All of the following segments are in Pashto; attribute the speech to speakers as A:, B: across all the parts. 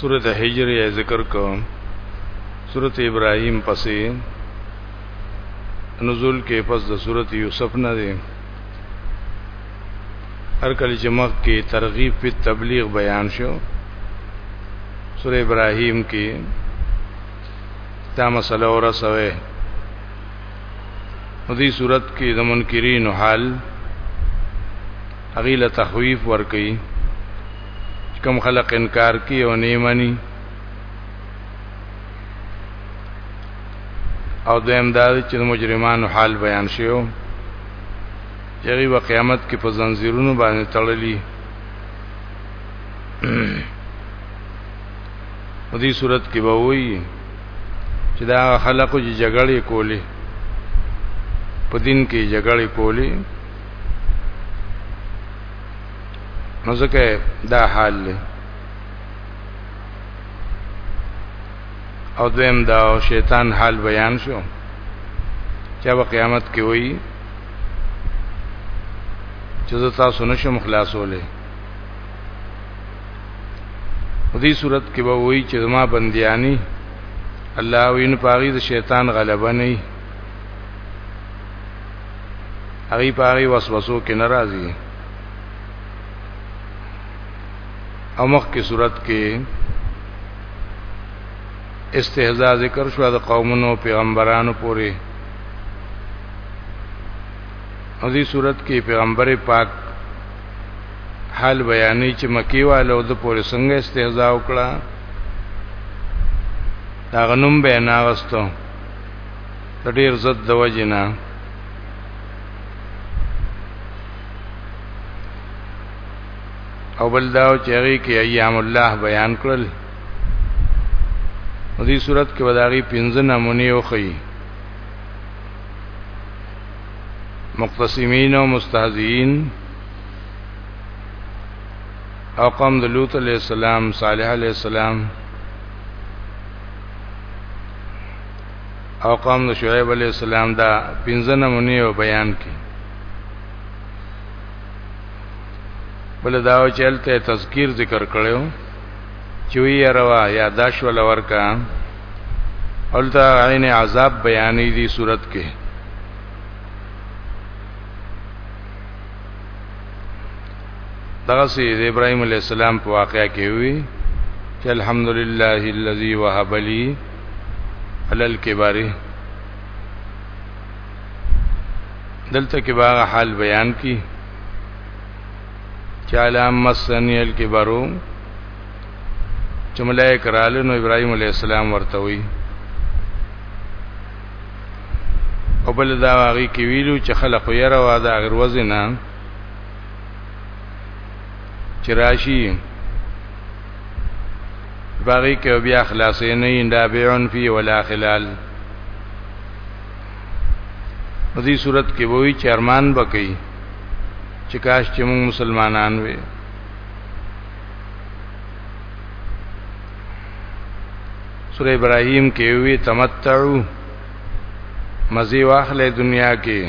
A: سورت حجر یې ذکر کو سورت ابراهیم پسې نزول کې پس د سورت یوسف نه دی هر کله چې مخ کې ترغیب په تبلیغ بیان شو سورې ابراهیم کې دا مسله ورسوي په دې صورت کې د منکرین حال اغیله تخویف ورکړي کوم خلق انکار کوي او نه مني او دویم دا چې مجرمانو حال بیان شیو یغي و قیامت کې په زنجیرونو باندې تړلي په دې صورت کې به وایي چې دا خلکو چې جګړې کولې په دین کې جګړې کولې نو ځکه دا حال له او دویم دا شیطان حال بیان شو چې په قیامت کې وایي چې تاسو نشم خلاصولې په دې صورت کې به وایي چې زما بنديانی الله وین پاغي د شیطان غلبه نه وي هغه پاغي وسوسو کې ناراضي امخ کی صورت کې استهزاء ذکر شو د قومونو پیغمبرانو پورې او دې صورت کې پیغمبر پاک حال بیانې چې مکی والو د پورې څنګه استهزاء وکړه دا غنوم به ناغستو د ډیر زد د وجنه او بل دا چې هغه کې ایام الله بیان کړل نو دې صورت کې وداغي پنځه نمونه یو خي مقتسمین او مستهزئین او قوم د لوط علیہ السلام صالح علیہ السلام او قوم د شعیب علی السلام دا پنځه نمونه او بیان کی بل دا چلته تذکیر ذکر کړو چوی روا یا داش ول ورکا اولتا عین عذاب بیانې دی صورت کې دغه سي ابراهيم عليه السلام په واقعیا کې وی چې الحمدلله الذي وهب لي علل کباره دلته کې باغ حال بیان کی چاله مسنی الکبرو چې ملائک رااله نو ابراهيم عليه السلام ورته وي او بل دا واغی کې ویلو چې خلق یې روا دا غیر وزنه چې راشي باغی کې بیا خلاصې نه انده بیعن فی ولا خلال په دې صورت کې وایي چې ارمان بکې چې کاش چې موږ مسلمانان وي سورہ ابراهیم کې وی تمتعو مزي واخلې دنیا کې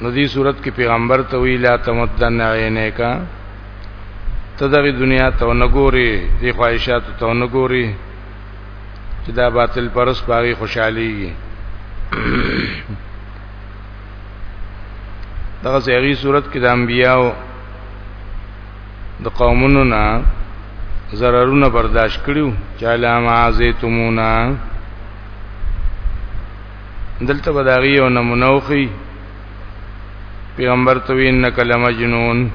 A: نو دې صورت کې پیغمبر ته وی لا تمدن عینه کا ته دغه دنیا ته ونګوري دې خواهشات ته ونګوري چې دا باطل پرس باغی خوشحاليږي دغه سیغي صورت کې د انبیاو د قومونو نه ضررونه برداشت کړیو چې علامه عزیتمونا دلته بداغي او نمونه وخی پیغمبر تو انک لمجنون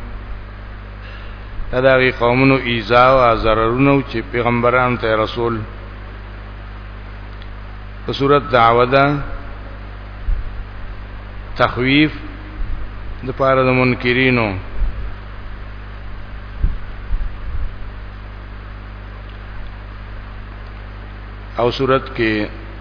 A: داغي قومونو ایزا او ضررونو چې پیغمبران ته رسول په صورت دعوه ده تخویف د پاره د منکرینو او صورت کې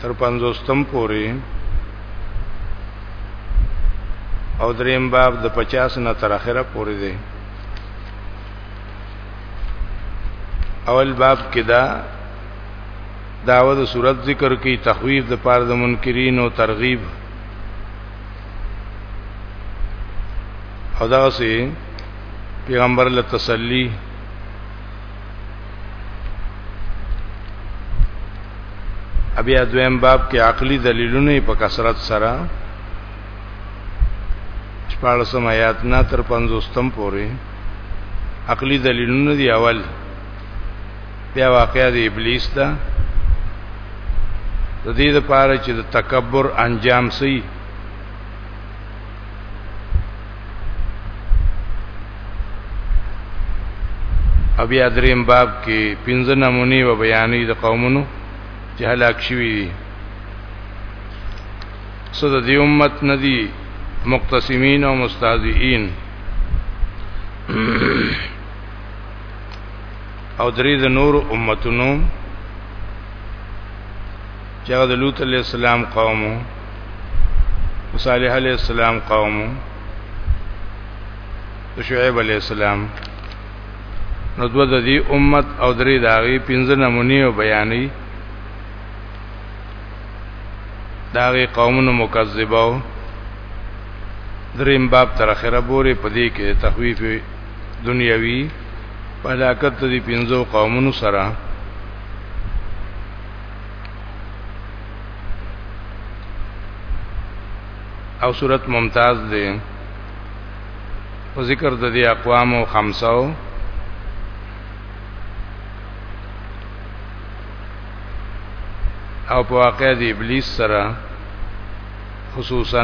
A: تر پنځوستم پورې او دریم باب د 50 نه تر اخره پورې دی اول باب کې دا داوود صورت ذکر کی تخویف د پاره د منکرین او ترغیب او دا سه پیغمبر له تسلی بیا دویم باب کې عقلی دلیلونه په کثرت سره شپارسم آیات نه تر پنځوستم پورې عقلی دلیلونه دی اول بیا واقعیا دی ابلیس دا د دې لپاره چې د تکبر انجام سي او بیا دریم باب کې پنځه نمونې و بیانې د قومونو چې هلاک شوي دي څه د دې امت ندي مقتسمین او مستهزئین او درې د نور امتونو چې هغه د لوط علی السلام قوم او صالح علی السلام قوم او شعیب علی السلام نو دو د دې امت او درې داغي پنځه نمونې او بیانې داغي قومونو مکذبه او دریم باب تر اخره پورې پدې کې تخویف دنیوي په علاقت دي پنځو قومونو سره او صورت ممتاز دی په ذکر د دې اقوام او خمسو او په واقع د ابلیس سره خصوصا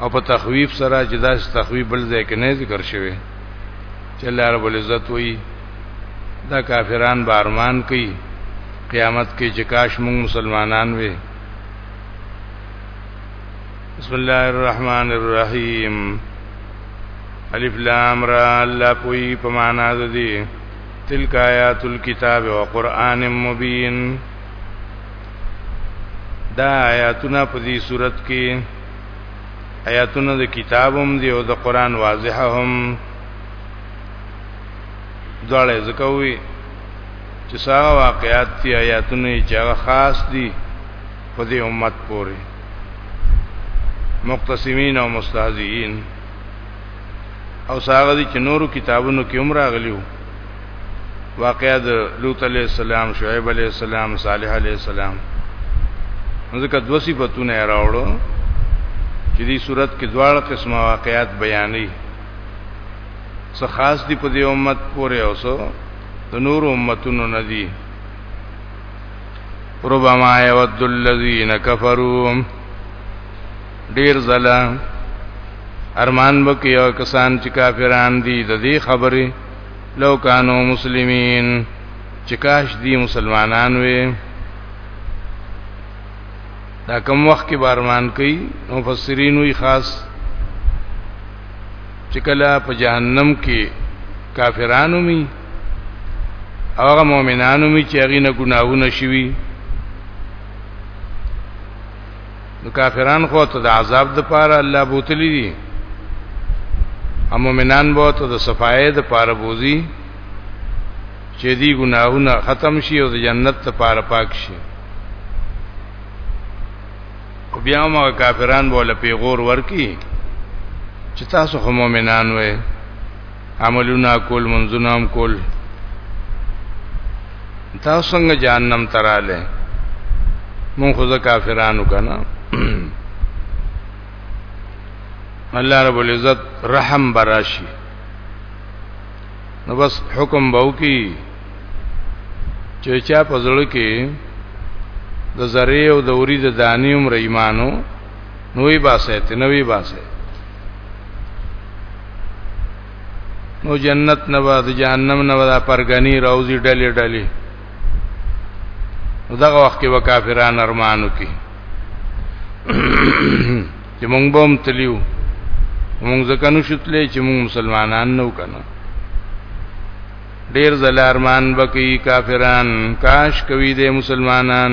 A: او په تخویف سره چې دا تخویف بل ځای کې نه ذکر شوی چې الله رب العزت وایي دا کافران به ارمان کوي قیامت کې چې کاش موږ مسلمانان وي بسم الله الرحمن الرحیم الف لام را الله پوي په معنا ده دي تلک آیات الكتاب و قرآن مبین دا آیاتونه په دې صورت کې آیاتونه د کتابم دی او د قران واضحه هم دواړه ځکوي چې ساغه واقعات دی آیاتونه چې هغه خاص دي په دې امت پورې مقتسمین او مستهزئین او ساغه دي چې نورو کتابونو کې هم راغلیو واقعا د لوط علی السلام شعیب علی السلام صالح علی السلام ځکه دوه صفاتونه راوړو چې دې صورت کې دواړه قسمه واقعات بیانې څه خاص دی په دې امت پورې اوسو د نور امتونو ندي ربما يود الذين كفروا ډیر زلا ارمان وکي او کسان چې کافران دي د دې خبرې لو کانو مسلمین چې کاش دی مسلمانان وي دا کوم وخت کې بارمان کوي مفسرین وی خاص چې کله په جهنم کې کافرانو می هغه مؤمنانو می چې هغه نه ګناهونه شوي نو کافران خو ته د عذاب د پاره الله بوتلی دي او مؤمنان به ته د صفای د پاره بوزي چې دي ګناهونه ختم شي او د جنت ته پاره پاک شي او بیا ما کافران بوله پیغور ورکی چې تاسو هم مؤمنان وئ عملونه کول منځونه هم کول تا څنګه جهنم تراله مونږ خو کافرانو کنه الله رب العزت رحم براشي نو بس حکم باو کی چې چا پزړو کې د زری او د اوری د دانیوم ریمانو نوې باسه ته نوې باسه نو جنت نه بعد جهنم نه بعد پرګنی راوځي ډلې ډلې دغه وخت کې وکافران ارمانو کې چې مونږ بوم تلیو مونږ ځکه نو شتلې چې مونږ مسلمانان نو کنه ډیر زل ارمان بکی کافران کاش کوي د مسلمانان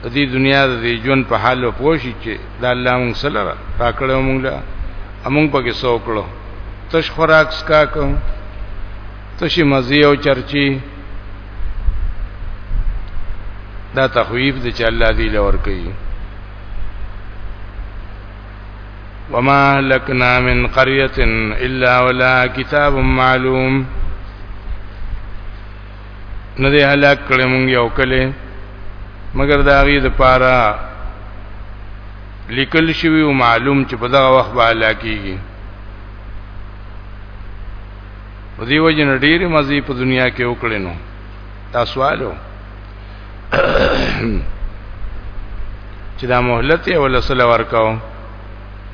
A: په دې دنیا د دې ژوند په حال او پوه شي چې د الله مونږ سره راکړو مونږ له مونږ پکې څه وکړو تش خوراک سکا کو تشي مزي او چرچی دا تخویف د چې الله دی لور کوي وما لکنا من قريه الا ولا كتاب معلوم نه دی هلاک کړی مونږ یو کله مګر دا غي د پاره لیکل شوی او معلوم چې په دغه وخت به هلاکیږي په دې وجه نه ډېری مزي په دنیا کې وکړي نو تاسو والو چې دا مهلت یې ولا سره ورکاو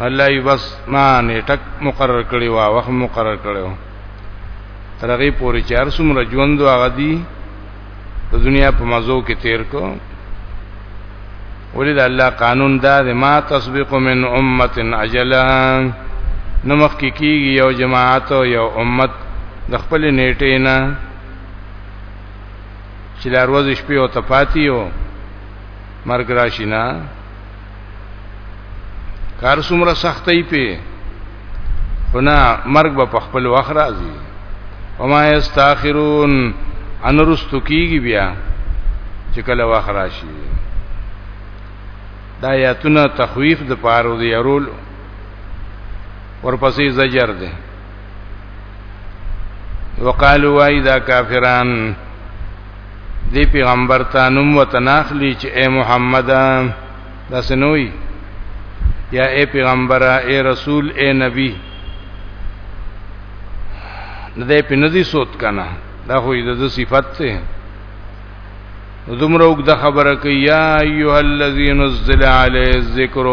A: الله یې بس ما نه ټک مقرر کړی وا وخت مقرر کړو تر هغه پورې چې هر څومره ژوند هغه دی د دنیا په مزو کې تیر کو ولید الله قانون دا د ما تسبق من امه اجلا نمخ کې کیږي یو جماعت او یو امت د خپل نیټې نه چې لار ورځ شپې او تفاتی او مرګ راشي نه کار څومره سختي په خنا مرګ به په خپل وخت راځي وما یستاخرون انرست کیږي بیا چې کله وخت راشي دا آیاتونه تخویف د پاره دی ارول ورپسې زجر ده وقالوا اذا كافرون دی پیغمبر ته نوم وتناخلی چې اے محمد دا سنوي یا اے پیغمبر اے رسول اے نبی نه دې په ندي سوت کنه دا خو دې د صفت ته دومره وګ د خبره کوي یا ایه الذین نزل علی الذکر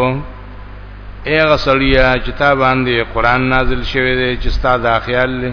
A: اے غسړیا چې تا باندې قران نازل شوی دی چې ستا دا خیال لري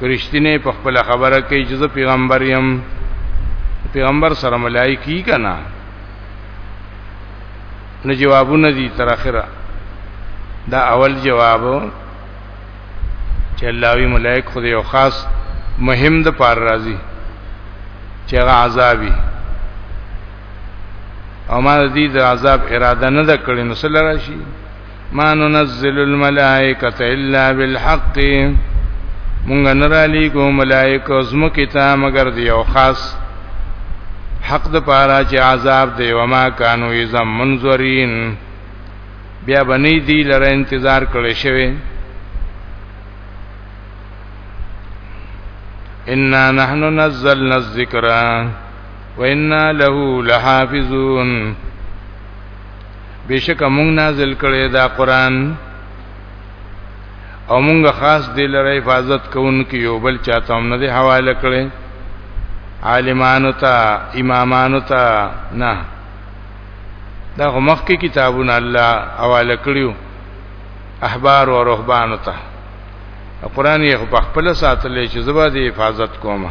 A: کرشتینه په خپل خبره کې چې زه پیغمبر یم پیغمبر سره ملایکی کنا نه جوابونه دي تر اخره دا اول جواب چې الله وی ملائک خو یو خاص مهم د پار راضي چې هغه عذابي او ما دې د عذاب اراده نه د کړې نو سره راشي ما ننزل الملائکه الا بالحق مونږ نه را لېګو ملائکه زمکه ته مگر دی او خاص حق د پاره چې عذاب دی و ما کانو یزم منذرین بیا بنی دی لره انتظار کړی شوی ان نحن نزلنا الذکر وانا له لحافظون بشک موږ نازل کړی دا قران او موږ خاص دی لره حفاظت کوونکی یو بل چاته هم نه دی حواله کړی عالمانو ته امامانو ته نه دا مخکې کتابونه الله حواله کړیو احبار او رهبانو ته قران یې په خپل ساتلې چې زبا دی حفاظت کومه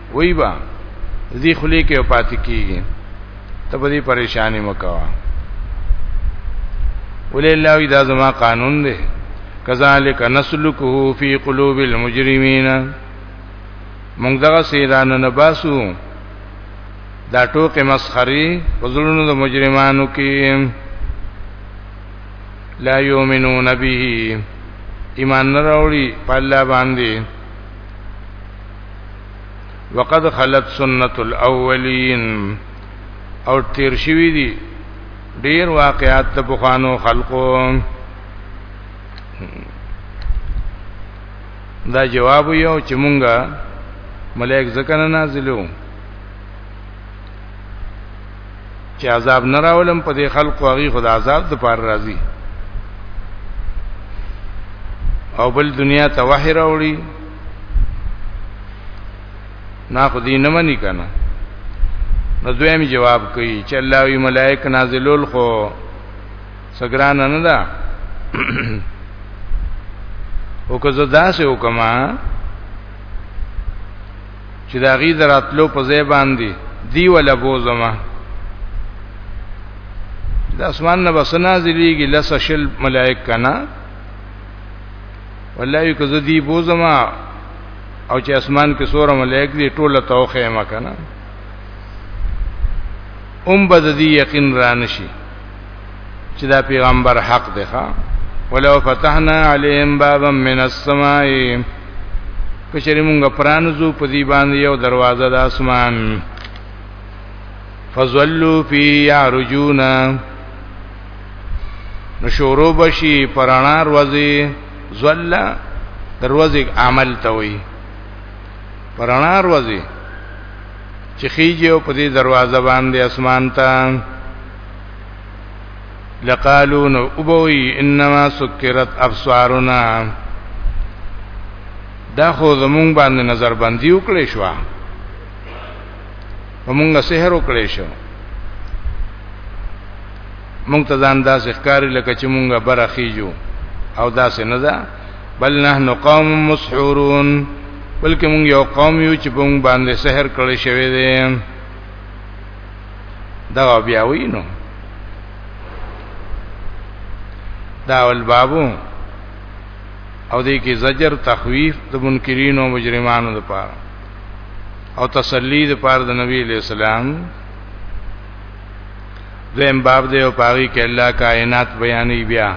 A: وای با دې خلی کې پاتې کیږي ته به دې پریشانی مکوا ولې الله وی دا زما قانون دی کذالک نسلکه فی قلوب المجرمین موږ دغه سیران نه باسو دا ټوکې مسخري وزلونو د مجرمانو کې لا یؤمنون به ایمان نه راوړي په الله باندې وقد خلت سنت الاولین او تیر شوی دی ډیر واقعات د بخانو خلقو دا جواب یو چې مونږه ملائک ځکه نه نازلو چې عذاب نه راولم په دې خلقو هغه خدای عذاب د پار راځي او بل دنیا ته وحی راوړي نا خو دې نه مني کنه نو دویم جواب کوي چې الله وی ملائک نازلول خو سګران نه ده او که زدا سه وکما چې دا غي دراتلو په ځای باندې دی ولا بوزما د اسمان نه بسنا ذلیږي لس شل ملائک کنا والله که زدی بوزما او چې اسمان کې سوره ملائک دي ټوله توخه ما کنه ام بددی یقین را نشي چې دا پیغمبر حق دی ښا ولو فتحنا عليهم بابا من السماء کچری مونږه پرانځو په دې باندې یو دروازه د اسمان فزلوا فی یعرجون نو شورو بشي پرانا روزي زلا دروازه عمل ته وي پرانا روزي چې خيږي او په دې دروازه باندې اسمان ته لقالو نو ابوي انما سكرت ابصارنا دا خو زمونږ باندې نظر بندي وکړې شو ومونږه سحر وکړې شو مونږ ته ځان داسې ښکاری لکه چې مونږه برخیجو او داسې نه ده بل نحن قوم مسحورون بلکې مونږ یو قوم یو چې مونږ باندې سحر کړی شوی دی دا بیا وینو دا ول بابو او دې کې زجر تخویف د منکرین او مجرمانو لپاره او تسلی د پاره د نبی علیہ السلام دیم باب دی او پاغي کې الله کائنات بیانې بیا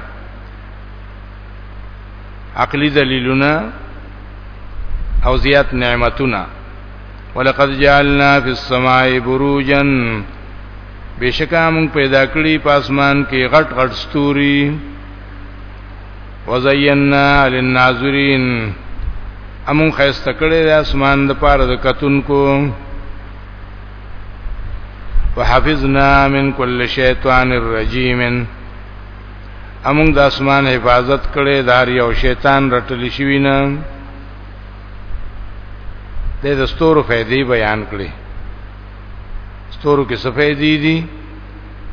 A: عقلی دلیلونه او زیات نعمتونه ولقد جعلنا فی السماء بروجا بشکا مون پیدا کړی پاسمان کې غټ غټ ستوري وزینا للناظرین امون خیسته کړی د اسمان د پاره د کتونکو وحفظنا من كل شیطان الرجیم امون د اسمان حفاظت کړی دار یو شیطان رټل شوی نه د دستورو فائدې بیان کړي ستورو کې څه فائدې دي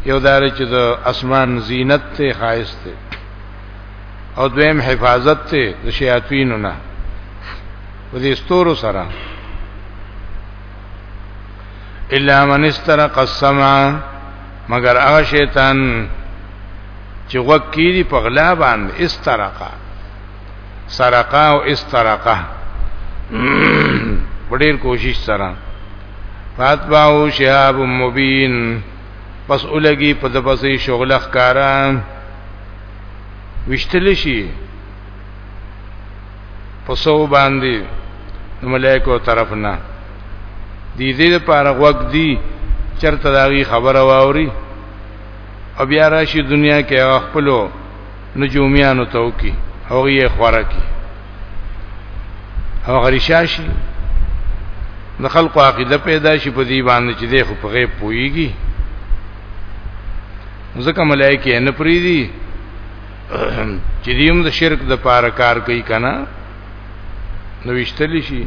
A: یو دار چې د اسمان زینت ته خایسته او دویم حفاظت ته د شیاطینو نه په دې ستورو سره الا من استرق السمع مگر هغه شیطان چې وکی دی په غلا باندې استرقا سرقا او استرقا ډېر کوشش سره فاتباو شهاب مبین پس اولګي په دپسې شغله ښکارا وشتل شي پسو باندې ملائکو طرف نه دې دې لپاره وګ دي چرته داغي خبره واوري او بیا راشي دنیا کې خپلو نجومیانو ته وکي هغه یې خوره کی هغه غریشاشي د خلکو عقیده پیدا شي په دې باندې چې دی خو په غیب پويږي ځکه ملائکه نه پریدي چې دیم د شرک د پاره کار کوي کنه نو وشتلی شي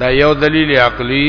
A: دا یو دلیل عقلی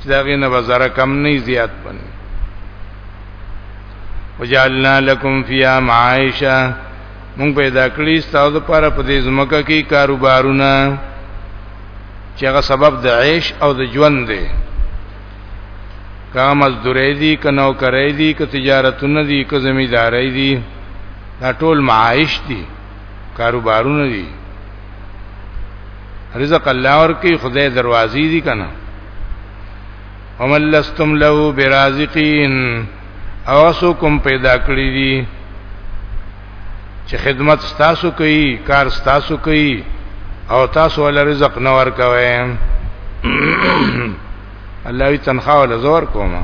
A: چې دا غینه بازار کم نه زیات بني وجعلنا لكم فيها معايشه مونږ پیدا کړی ستاسو لپاره په دې زمکه کې کاروبارونه چې هغه سبب د عیش او د ژوند دی کام از درې دي ک نو کرې دي ک تجارتونه دي ک زمیدارې دي دا ټول معاش دي کاروبارونه دي رزق الله ورکی خدای دروازې دي کنه ومن لستم له برازقین او سو کوم پیدا کړی دي چې خدمت ستاسو کوي کار ستاسو کوي او تاسو ول رزق نه ورکوي الله وی تنخواه له زور کومه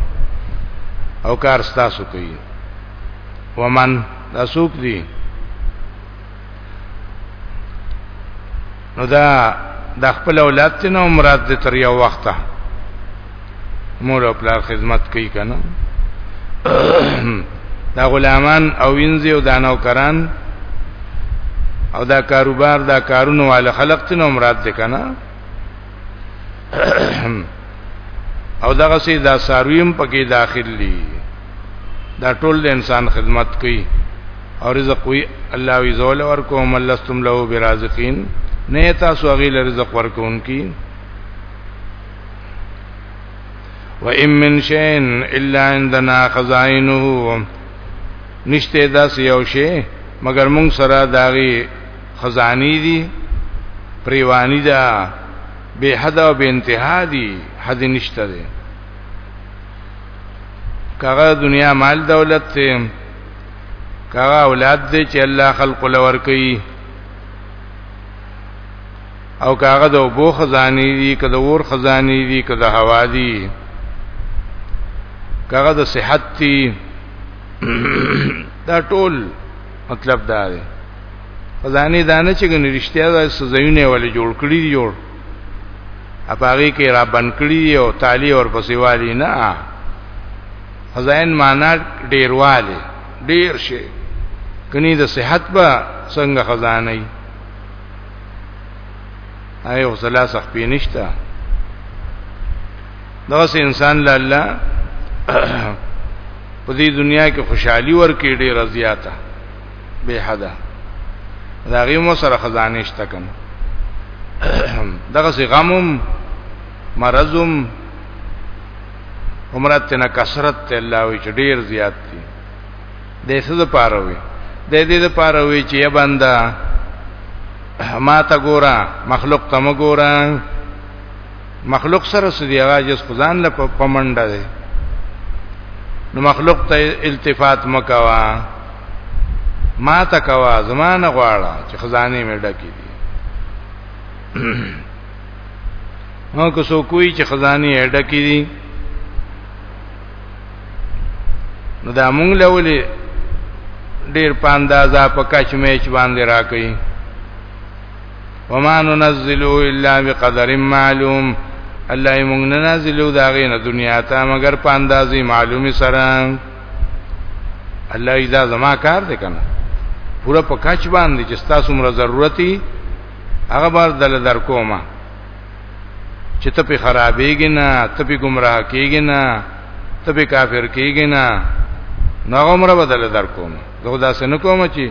A: او کار ستاسو کوي ومن دا سوق دي نو دا د خپل اولاد ته نو مراد دې تر یو وخته مور او پلار خدمت کوي کنه دا غلامان او وینځي او دانو کران او دا کاروبار دا کارونه وال خلق ته نو مراد دې کنه او دغه سي دا سارویم پکې داخل دي دا ټول د انسان خدمت کوي او رزق وی الله وی زول ورکوم لستم له برازقین نه تاسو غیل رزق ورکون کی و ان من شین الا عندنا خزائنه نشته داس یو شی مگر مونږ سره داغي خزانی دی پریوانی دا بے حد او بے انتها دی حد نشته دی کغه دنیا مال دولت ته کغه اولاد دی چې الله خلق لور کوي او کاغه د وبو خزانی دي کده ور خزانی دي کده هوا دي کاغه د صحت دي دا ټول مطلب دا دی ځانې دانه چې ګنې رښتیا د سزونه ولې جوړ کړی دی جوړ اپاغي کې را بن کړی دی او تالی اور پسې والی نه ځان معنا ډیرواله ډیر شي کني د صحت به څنګه خزانه ای ایو ثلاثه پینشتہ دغه انسان له الله په دې دنیا کې خوشحالي ورکې ډېر زیاته به حدا دا غي مو سره خزانه شته کنه دغه سي غمم مرزم عمرت نه کثرت ته الله وی چې ډېر زیات دي د څه د پاره وي د دې د پاره وي چې یا بندا ما تا ګورا مخلوق تم ګورا مخلوق سره سدي هغه جس خدان له پمنډه دی نو مخلوق ته التفات مکوا ما تکوا زمانه غواړه چې خزانه مې ډکې دي نو که سو کوی چې خزانه ډکې دي نو دا مونږ لولې ډیر پاندازا په کچ میچ باندې راکې وما ننزله الا بقدر معلوم الله یې مونږ نه نازلو دا غي نه دنیا ته مگر په اندازې معلومي سره الله دا زما کار دی کنه پورا په کچ باندې چې تاسو مر ضرورتي هغه بار دل در کومه چې ته په خرابېږي نه ته په گمراه کېږي نه ته په کافر کېږي نه نو عمر بدل در کوم زه دا سن کوم چې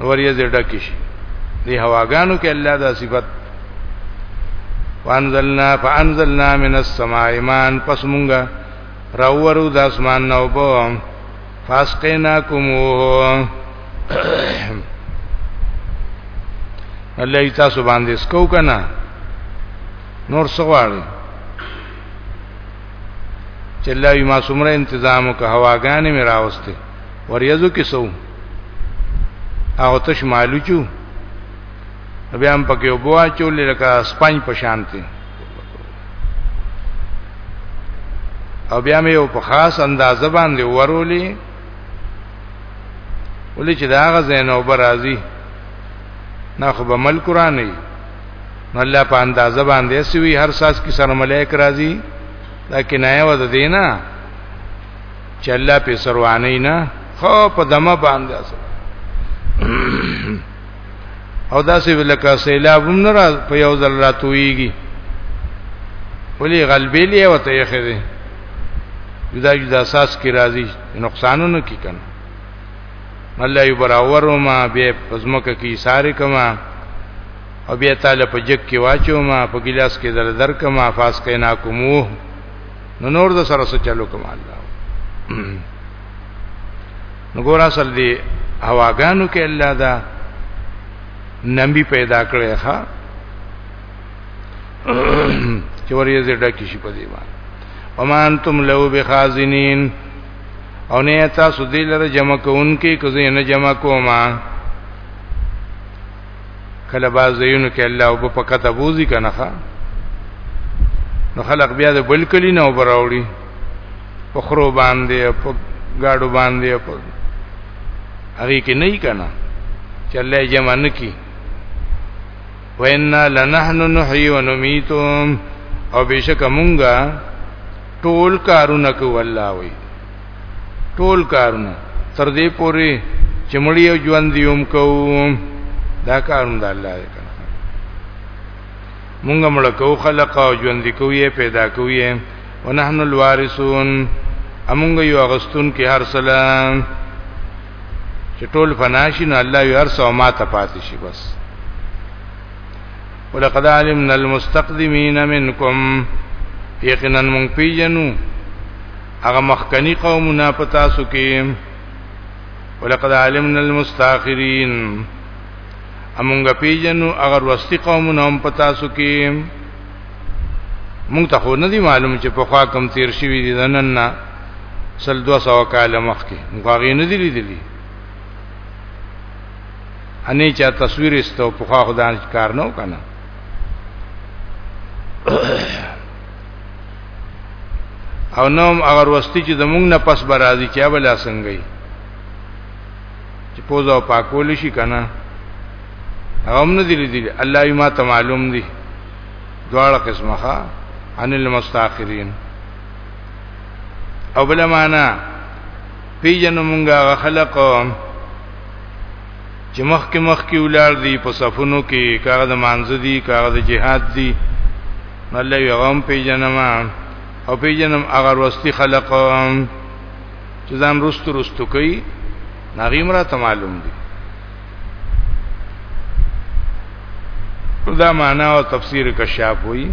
A: وریځ ډکه شي دی هواګانو کې الله دا صفت وانزلنا فانزلنا من السماء ماء پس مونږه راورو د اسمان نو بو فاسقیناکم الله تاسو باندې سکو کنه نور سغواړي چې الله یې ما سمره تنظیم وک هواګانې مې راوسته وریځو کې سو هغه تش مالو چو بیا هم پکې وبوا چول لکه سپنج په شانتي او بیا مې یو په خاص اندازه باندې ورولې ولې چې دا غزه نو برازي نه خو به مل قران نه نو الله په اندازه باندې سوي هر ساس کې سره ملائک راځي دا کنایه و د دینه چې الله په سروانه نه خو په دمه باندې اصل او دا سی ولکه سیلاب هم نه را په یو ځل راتويږي ولی غلبې لې وته یې خېده جدا جدا اساس کی راضی نقصانونه کی کنه الله یو براور ما به پزمکه کی ساری کما او بیا تعالی په جک کې واچو ما په ګلاس کې در در کما فاس کینا کومو نو نور د سره سره چلو کوم الله نو ګور اصل دی هواګانو کې الله دا نبی پیدا کړی ښا چې ورې زړه کې شي په دی باندې وما انتم لو بخازنین او نه تاسو دې لره جمع کوونکې کزه نه جمع کوما کله باز زینو کې الله او په کته بوزي کنه ښا نو خلق بیا د بل کلی نه وبراوړي په خرو باندې په گاډو باندې په هغه کې نه کنا چې الله جمع نکي وإنا لنحن نحيي ونميت او بشک مونږه ټول کارونه کوي الله وي ټول کارونه تر دې پوري چې مړی او ژوند دی هم کوو دا کارونه د الله دی کنه مونږ مړ کوو خلق او ژوند دی کوو یې پیدا کوو یې ونحن الوارثون امونږ یو اغستون کې هر سلام چې ټول فناشي نو الله یو هر څو ما ته پاتې شي بس ولقد علمنا المستقدمين منكم یقینا مونږ پیژنو هغه مخکنی قومونه په تاسو کې ولقد علمنا المستاخرين امونږ پیجنو هغه ورستي قومونه هم په تاسو کې مونږ ته خو نه دی معلوم چې په خوا کم تیر شوی دي نن نه سل 200 کال مخکې مونږ هغه نه دی لیدلی انې چا تصویر استو په خوا خدای کار نه وکنه او نوم اگر وستی چې زمونږ نه پس برازي چې بلا څنګه یې چې پوزا پاکول شي کنه هم نه دي دي الله یې ما ته معلوم دي دواړه قسمه ها ان المستاخرین او بل معنا پیجن مونږه خلق چې مخکې مخکې ولار دي په صفونو کې کار د مانځ دي کار د جهاد دي الله یې غم پیجنم او پیجنم هغه ورستي خلق چې ځان رستو رستو کوي نغیم را ته معلوم دي دا معنا او تفسیر کشاف وایي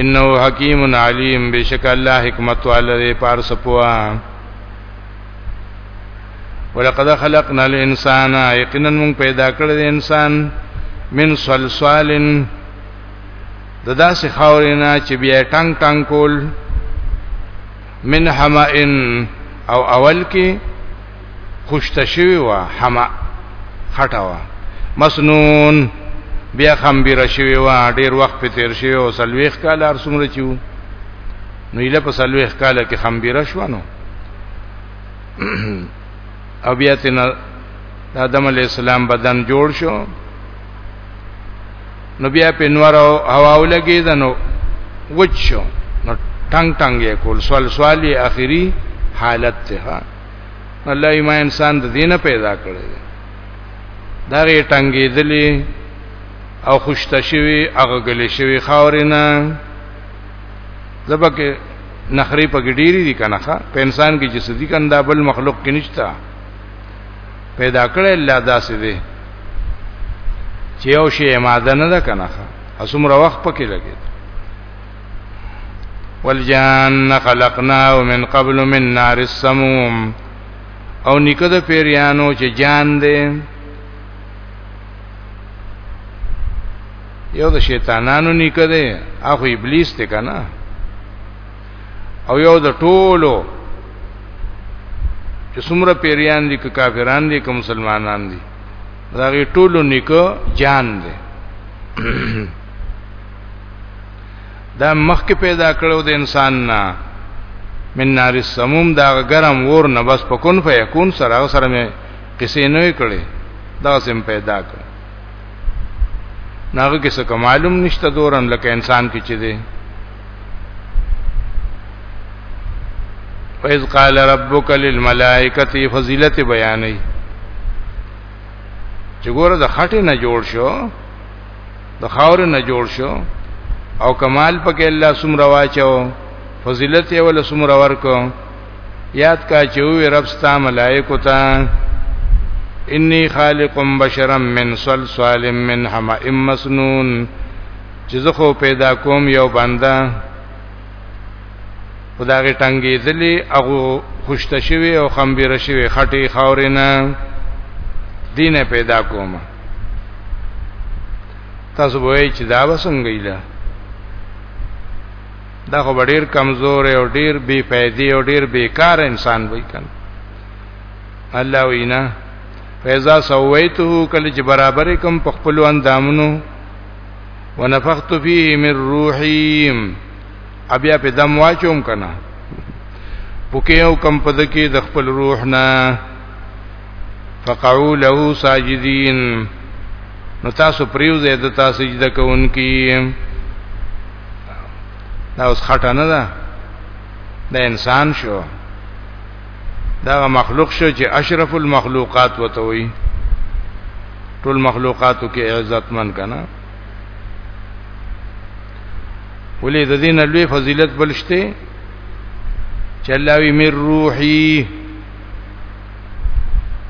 A: انه حکیم علیم بشک الله حکمت والے پار سپوا ولقد خلقنا الانسان یقینا من پیدا کړل د انسان من صلصالن د داسې خاورینا چې بیا ټنګ ټنګ کول من حمائن او اول کې خوشته شوی و حما خټه و مسنون بیا خمبیر شوی و ډیر وخت په تیر شوی او سلويخ کال هر څومره چیو نو یله په سلويخ کال کې خمبیر شو نو او بیا تینا د آدم علی السلام بدن جوړ شو نو بیا په نور او هوا ولګي دنو وچو نو ټنګ ټنګ یې کول سوال سوالي اخیری حالت ته الله یې ما انسان د دینه پیدا کړی دا یې ټنګې دلی او خوشته شوی هغه غلې شوی خاورینا زبکه نخری په ګډيري دي کنه ښا په انسان کې چې صدیق انده بل مخلوق کې نشتا پیدا کړی الله داسې دی چې یو شی ماده نه ده کنه ښا اسمره وخت پکې لګید والجان خلقناه من قبل من نار السموم او نیکه د پیریانو چې جان دی یو د شیطانانو نیکه دی اخو ابلیس ته کنه او یو د ټولو چې څومره پیریان دي که کافران دي که مسلمانان دي دا ټولو نیکه جان دی دا مخکې پیدا کړو د انسان نه من نار السموم دا ګرم ور نه بس پکون فیکون سره سره مې قصې نه کړې دا سم پیدا کړ ناغه کې څه معلوم نشته دورم لکه انسان کې چي دي وَإِذْ قَالَ رَبُّكَ لِلْمَلَائِكَةِ فَضِيلَةِ بَيَانِ چې ګوره د خټې نه جوړ شو د خاور نه جوړ شو او کمال پکې الله سمره واچو فضیلت یې ول سمره ورکو یاد کا چې وی رب ستا ملائکه تا انی خالق بشرا من صلصال من حمأ مسنون چې زه خو پیدا کوم یو بنده خدای ټنګې دلی هغه خوشته شوی او خمبیر شوی خټي خاورینا دینه پیدا کومه تاسو وایئ چې دا وسنګ ایله دا خو ډیر کمزور او ډیر بی فائدې او ډیر بیکار انسان وای کنه الله وینا فیضا سویته کله چې برابر کم په خپل اندامونو ونفخت فيه من روحي ابیا په دم واچوم کنه پوکې او کم پد کې د خپل روح نه فقعوا له ساجدين نو تاسو پریوزه د تاسو سجده کوونکی دا اوس خټه نه ده د انسان شو دا مخلوق شو چې اشرف المخلوقات وته وي ټول مخلوقاتو کې عزتمن کنا ولې د دین لوی فضیلت بلشته چې الله وی مر روحي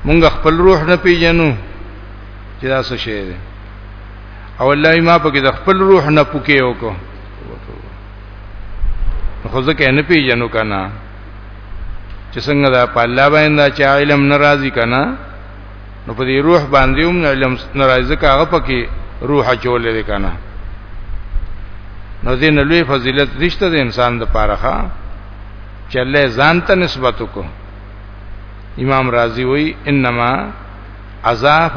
A: مونږ خپل روح نه پیژنو چې دا څه شی دی او الله ما په کې د خپل روح نه پوکې وکړو خو ځکه نه پیژنو کنه چې څنګه دا په الله باندې چې علم ناراضي کنه نو په دې روح باندې هم علم ناراضي ځکه هغه پکې روح چولې دی کنه نو دین لوی فضیلت نشته د انسان د پاره چې الله ځان ته نسبت وکړو امام رازی وی انما اضاف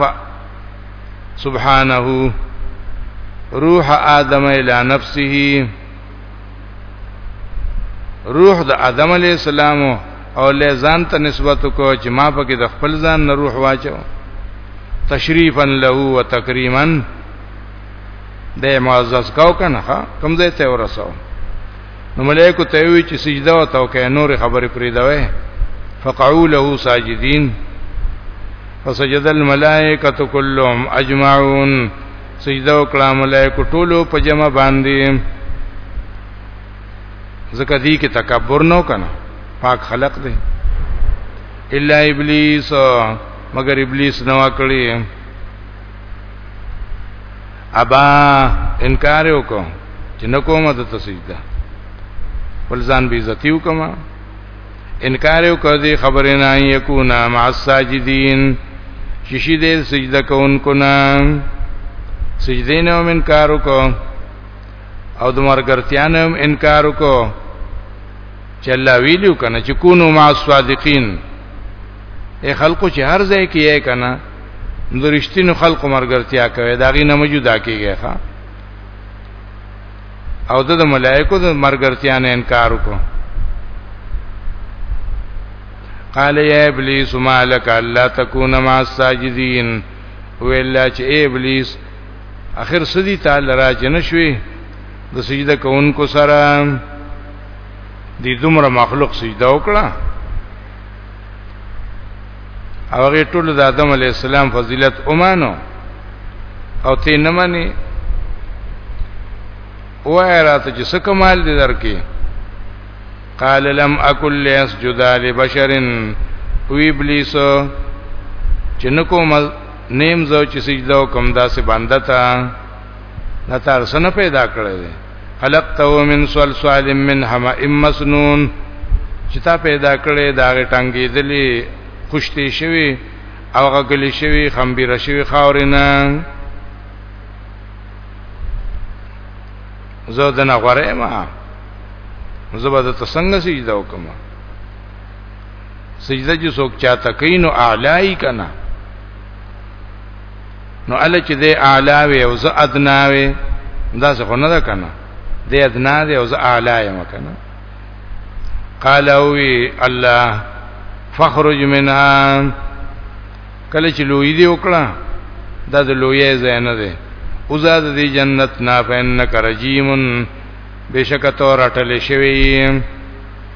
A: سبحانه روح آدم الى نفسه روح د آدم علی السلام او له ځان ته نسبت کو چې ما پکې د خپل ځان نه روح واچو تشریفا له و تکریما د معزز کو کنه کوم ځای ته ورسو نو ملائکه ته وی چې سجده او توکه نور خبرې پرې دوي فقعوا له ساجدين فسجد الملائکه كلهم اجمعون سجده وکړه ملائکه ټولو په جمع باندې ځکه دې کې تکبر نو کنه پاک خلق دی الا ابلیس مگر ابلیس نو کړی ابا انکار وکړو چې نکوم د تسجده ول ځان به عزت یو کما انکار وکړ دې خبره نه یکونا مع الساجدین ششی دې سجده کوونکو نه سجدې نه هم انکار وکړو او د مرګرتیا نه هم انکار وکړو چې الله ویلو کنه چې کونو مع الصادقین اے خلکو چې هر ځای کې یې کنه د رښتینو خلکو مرګرتیا کوي دا غي نه موجوده کیږي ښا او د ملائکو د مرګرتیا نه انکار وکړو قال یا ابلیس ما لك الا تكون مع الساجدين ویلا چې اے ابلیس اخر سدی تعالی را چې نشوي د سجده کوونکو سره د دومره مخلوق سجده وکړه او هغه ټول د آدم علی السلام فضیلت اومانو او ته نه مانی وای راته چې څه کمال دې درکې قال لم اكل لاسجد لبشر او ابلیس چې نکوم نیم زو چې سجده کوم داسې بنده تا نتار سن پیدا کړی خلقته من صلصال من حمأ مسنون چې تا پیدا کړې دا غټنګې دلی خوشتي شوی او غګلی شوی خمبیر شوی خاورینا زه د نه غره ما زبر د تسنګ سجده وکم سجده چې څوک چاته کینو اعلی کنا نو ال چې د اعلی وي او زه ادنا وي دا څه نه ده کنه د ادنا دی او زه اعلی یم کنه قال وی الله فخرج منها کله چې لوی دی وکړه دا د لوی ځای نه دی او زاد دی جنت نا فین کرجیمن بشک تو رټل شوی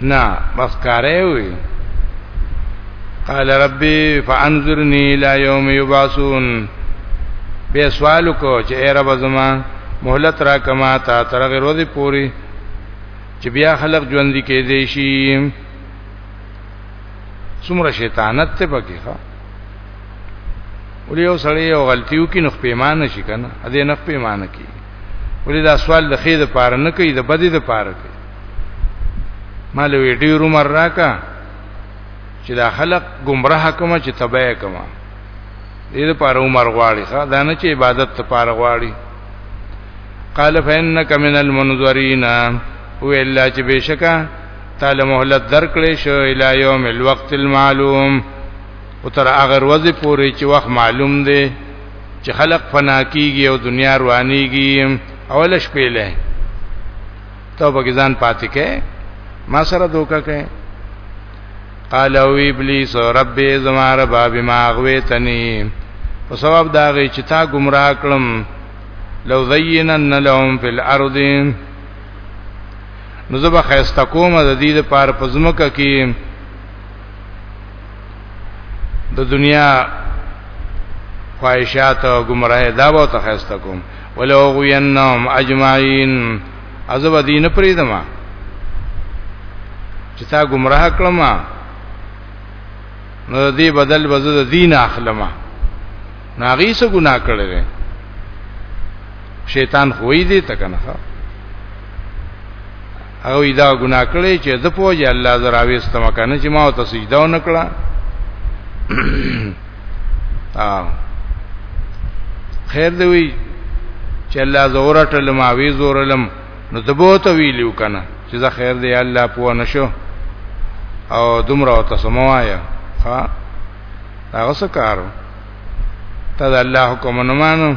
A: نه بس کارې وي قال ربي فانظرني الى يوم يبعثون به سوال کو چې اے رب زما مهلت را کما تا تر غروزي پوری چې بیا خلق ژوند کې دی شي څومره شیطانت ته پکې ښا ولې یو سړی یو غلطیو کې نخ پیمانه شي کنه ا دې نخ پیمانه کې ولې دا سوال د خې د پاره نه کوي د بدی د پاره کوي مال وی ډیر عمر راکا چې دا خلق گمراه کما چې تبعه کما دې د پاره عمر غواړي ښا دا نه چې عبادت ته پاره غواړي قال فإنك من المنذرين وإلا چې بشکا تعالی مهلت درکړې شو الی یوم الوقت المعلوم او تر هغه ورځې پورې چې وخت معلوم دی چې خلق فنا کیږي او دنیا روانيږي اول شپې له توبه کې ځان پاتې کې ما سره دوکا کې قال او ابلیس رب زما رب بما اغويتني په سبب دا غي چې تا گمراه کړم لو زینن لهم فی الارض نو زبا خیستا کوم د دې لپاره پزمکه کې د دنیا خواهشات او گمراهی دا به ته خسته کوم ولو غوینهم اجمعین ازو دین پریدما چې تا گمراه کړم نو دې بدل وزو د دین اخلم ناغي څه ګناه کړل شیطان خوې دې تکنه هغه دا ګناه کړی چې د پوجا الله زراويست مکنه چې ما ته سجده و نکړه ا خیر دی وی چې الله زورټل ما وی زورلم نو دبوته ویلو کنه چې زه خیر دی الله پوه نشو او دومره ته سموایا ها هغه څه کارو ته الله حکم نه مانو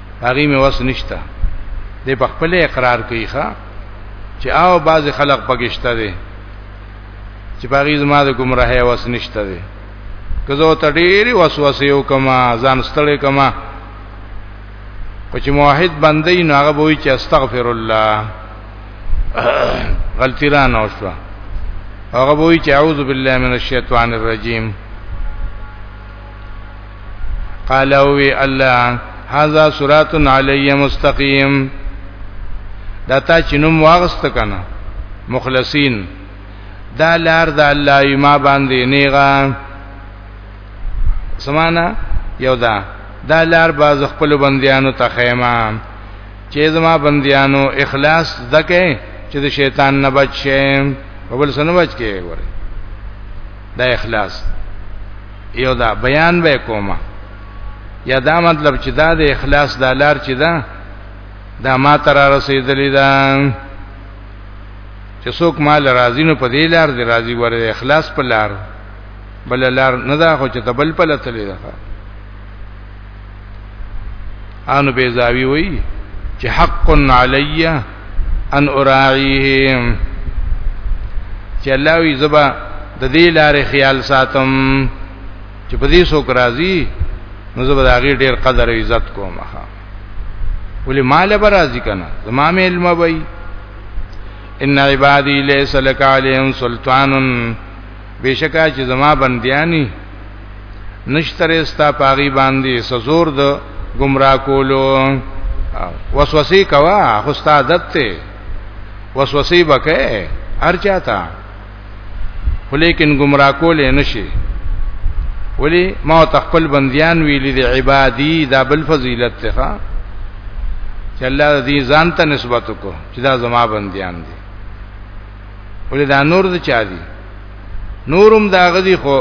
A: هغه مې وس نشته دې په خپل اقرار کوي ښا چې او باز خلق پکشته دي چې باغی زما د گمراهي وس نشته دي که زه ته ډېری وسوسه یو کما ځان ستړې کما خو چې موحد بندې نو هغه وایي چې استغفر الله غلطی را نه وشوه هغه وایي چې اعوذ بالله من الشیطان الرجیم قال او وی الله هاذا صراط علی مستقیم دا تا چې نوم واغست کنه مخلصین دا لار د الله ما باندې نیغه سمانا یو دا دا لار باز خپل بندیانو ته خیمه چې زما بندیانو اخلاص دکې چې د شیطان نه بچ شي او بل سن بچ کې وره دا اخلاص یو دا بیان به کومه یا دا مطلب چې دا د اخلاص د لار چې دا دا ما تر رسیدلې ده چې څوک مال راضی نو په دې لار دی راضی وره اخلاص په لار بل لار نه دا خو چې تبل په لته لیدا انو بیزاوی وی چې حق علی ان اراعیه چې الله وی زبا د دې لارې خیال ساتم چې په دې څوک راضي نو زبا د هغه ډیر قدر او عزت کوم ها ولې مال به راضي کنه زما مې علم وای ان عبادی لیس لک علیهم سلطان بشکا چې زما بندیانی نشتره استا پاغي باندې سزور د گمراه کولو وسوسه کوا خو ستا عادت ته وسوسه بکې هر چاته ولیکن گمراه کول نشي ولی ما تخپل بندیان ویلي دي عبادي دا بل فضیلت ته چې الله دې ځان ته نسبت وکړو چې دا زما بنديان دي ولې دا نور د چا دي نورم دا غدي خو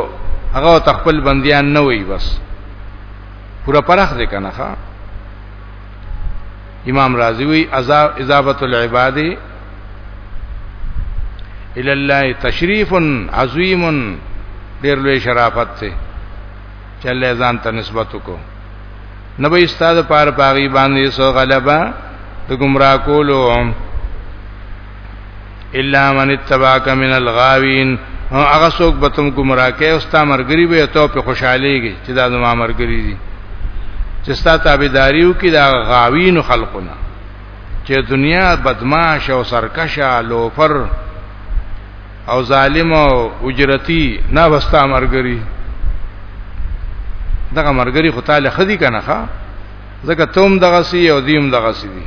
A: هغه تخپل بنديان نه وي بس پورا پرخ دې کنه ښا امام رازی وی اضافت العباد الى الله تشریف عظیم ډیر لوی شرافت ته چله ځان ته نسبت کو نبی استاد پار پاغي باندې سو غلبا د گمراه کولو الا من اتبعك من الغاوين او هغه څوک به تم گمراه کوي او ستا مرګري به ته په خوشحاليږي چې دا زما مرګري دي چې ستا تابعداریو کې دا غاوین خلقونه چې دنیا بدمعاش او سرکشه لوفر او ظالم او اجرتی نه وستا مرګري دغه مرګري خو تعالی خدي کنه ښا زکه توم دغه سی او دیم دغه سی دي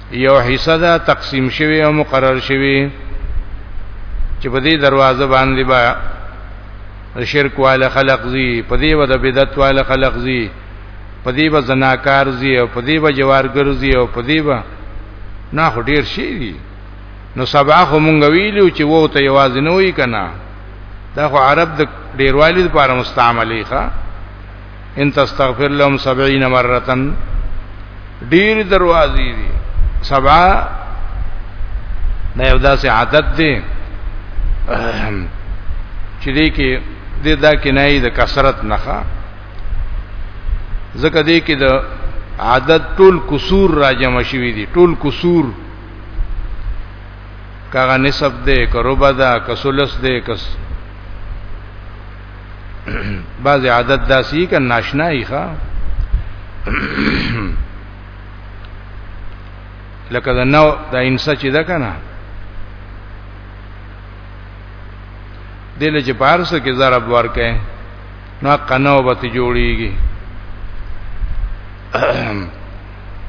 A: یو حصہ دا تقسیم شوی او مقرر شوی چې په دې دروازه باندې با شرک والا خلق زی په دې و د بدعت والا خلق زی په دې و زناکار زی او په دې و جوارګر زی او په دې و نه هډیر شي دي نو سبا خو مونږ ویلو چې وو ته یوازې نه وی کنه دا خو عرب د ډیروالي لپاره مستعملي ښه ان تستغفر لهم 70 مرتن ډیر دروازې دي سبا نه یو داسې عادت دی چې دې کې د دا کې نه د کثرت نه ښه ځکه دې کې د عادت ټول قصور راجم شوی دي ټول قصور کاغه نسب دې کروبا دا کسلس دې کس بعض عادت داسي ک ناشنا یې ښا لکه دا نو دا انسا چې دا کنه دله چې پارس کې ضرب ورکه نو قنو به جوړیږي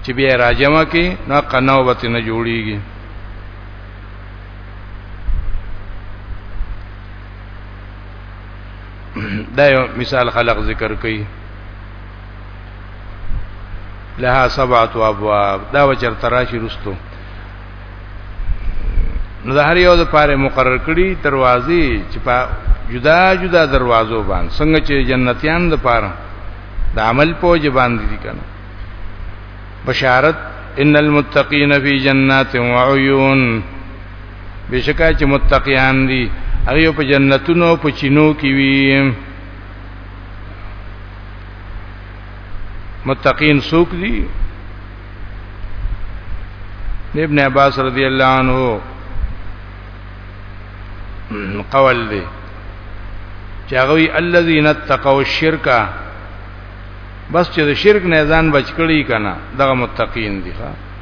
A: چې بیا راجمه کې نو قنو به نه جوړیږي دا یو مثال خلق ذکر کوي لها سبعه ابواب دا وچر تراشی رستو نو د هر یو د پاره مقرر کړي دروازې چې په جدا جدا دروازو باندې څنګه چې جنتیان د پاره د عمل په جبان دي کنه بشارت ان المتقین فی جنات و عیون بشکا چې متقیان دي هغه په جنتونو په چینو کې وي متقین سوق دي ابن عباس رضی الله عنه قول دی چاغوی الذین اتقوا الشرک بس چې د شرک نه ځان بچ کړي کنه دغه متقین دي ښا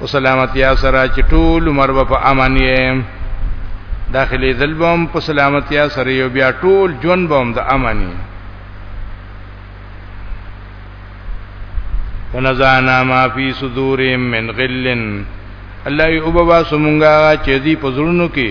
A: او سلامتی سره چې ټول عمر په امن یې داخلي ذلبم په سلامتی سره یو بیا ټول ژوند بم د امني ونزعنا ما فی صدورهم من غل الله یوبوا سمونګه چې دی په زړونو کې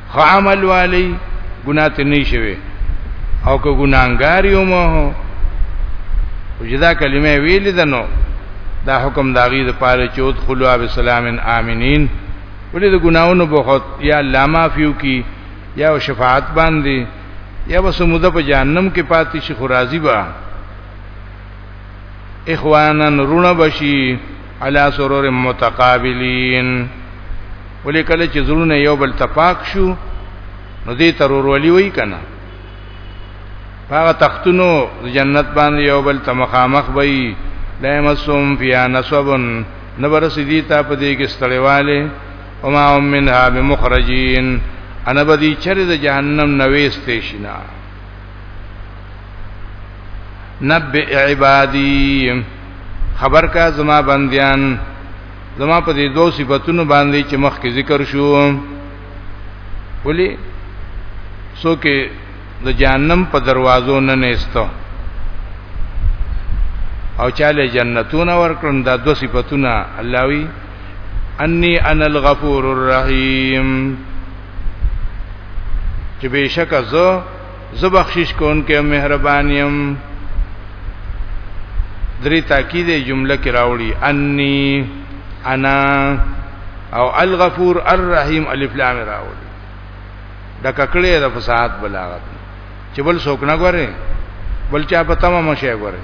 A: خامل والی ګناه ته نه شوي او که ګناګار یو مو او جدا کلمه ویل دنو دا حکم داغي د پاره چوت خلوا بسلام امنین ولې د ګناونو بخت یا الله معفو کی یا شفاعت باندې یا وسموده په جهنم کې پاتې شي خو راضی با اخوانا رونه بشي علی سرور متقابلین ولې کله چې زړونه یو بل تپاک شو نو دې ترور ولي وای کنه هغه تختونو جنت باندې یو بل تمخامخ وای لا مسوم فی نصبن نبرس دی تا په دې کې ستړیواله او ما هم منها بمخرجین انا بدی چر د جهنم نوېستې شینا نبئ عبادی خبر کا زما بندیان زما په دې دوه صفاتونو باندې چې مخکې ذکر شو ولی سو کې د جهنم په دروازو نه نېستو او چاله جنتونه ورکړم دا دوه صفاتونه الله وی انی انا الغفور الرحیم چې بشک زه زبخشش کوونکی او مهربان يم درې تاکید جمله کې راوړي اني انا او الغفور الرحیم الف لام راوړي د ککړې د فساد بلاغت چې بل څوک نه غوري بل چا په تمه مشه غوري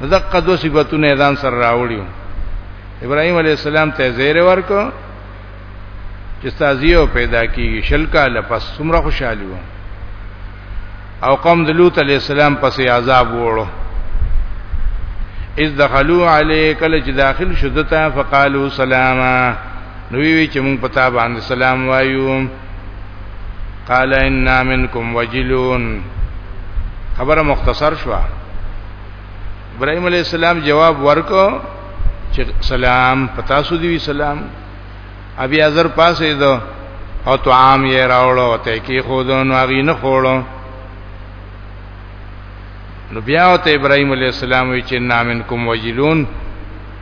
A: دغه دو صفاتونه ځان سره راوړیو ابراهيم عليه السلام ته زیر ورکو چې تازیو پیدا کیږي شلکا لپس څومره خوشحالي وو او قوم د لوط عليه السلام پسې عذاب وړو اذ دخلوا علی کله چې داخل شو دته فقالو سلاما نو وی چې مونږ پتا باندې سلام وایو قال ان منکم وجلون خبره مختصر شو ابراهيم عليه السلام جواب ورکو چې سلام پتا سو دی سلام ابي اذر پاسې دو او طعام یې راوړو ته کې خودون واغی نه خوړو نو بیا ته ابراهيم عليه السلام وی چې نامن کوم وجلون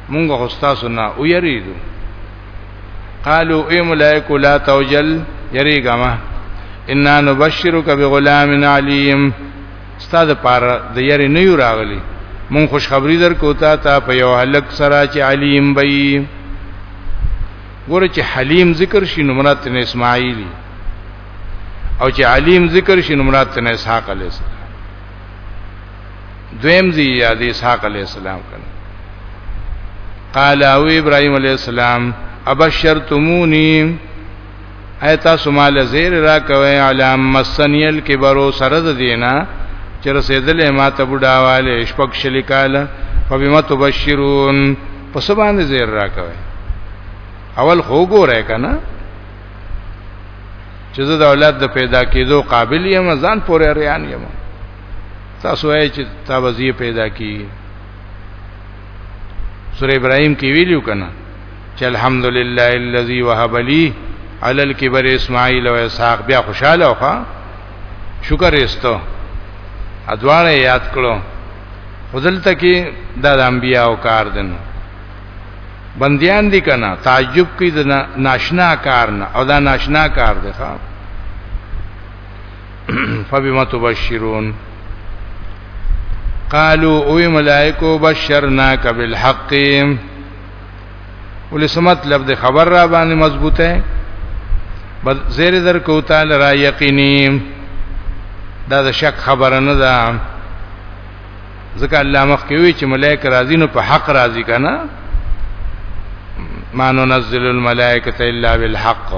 A: مونږ هوستا سنا او یریدو قالو ای ملائکو لا توجل یریګما ان نبشرک بغلام علیم استاد پار د یری نه یو راغلی مون خوشخبری در کوتا تا په یو هلک سره چې علیم بی ګوره چې حلیم ذکر شي نو مراد تن اسماعیلی او چې علیم ذکر شي نو مراد تن اسحاق علیه السلام دویم زی یاد اسحاق علی السلام کړه قال او ابراهيم عليه السلام ابشرتموني ایتا سمال زیر را کوي علام مسنیل کې برو سره د دینا چې رسیدلې ما ته بډاواله شپک شلیکال فبما تبشرون پس باندې زیر را کوي اول خو ګوره کنه چې زه د اولاد د پیدا کېدو قابل یم ځان پورې ریان یم تاسو یې چې تابزی پیدا کی سورہ ابراهيم کې ویلو کنه چې الحمدلله الذي وهب لي على الكبر اسماعيل او اسحاق بیا خوشاله وخا شکر ایستو ادواړه یاد کړو خدلته کې دا د انبیانو کار دنو بندیان دي کنه تعجب کوي د ناشنا کار نه او دا ناشنا کار دی ښا فبما تبشرون قالوا او ملائکو بشرناک بالحق ولې مطلب د خبر را باندې مضبوطه بس زیر در کو تعالی را یقینی دا د شک خبره نه ده ځکه الله مخ کې وی چې ملائکه راځي نو په حق راځي کنه ما ننزل الملائکه الا بالحق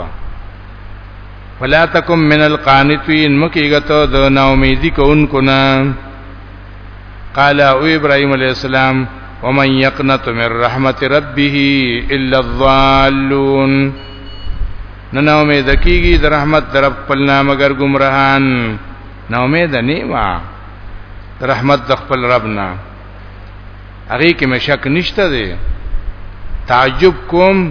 A: فلا تکم من القانتین مکیګه ته د نا امیدی کوونکو نه قال او ابراهيم عليه السلام ومن يقنط من رحمت ربه الا الضالون نن امید کیږي د رحمت طرف خپل نام اگر گمراهان نو امید نه وا رحمت د خپل رب نه هغه کې مشک نشته دی تعجب کوم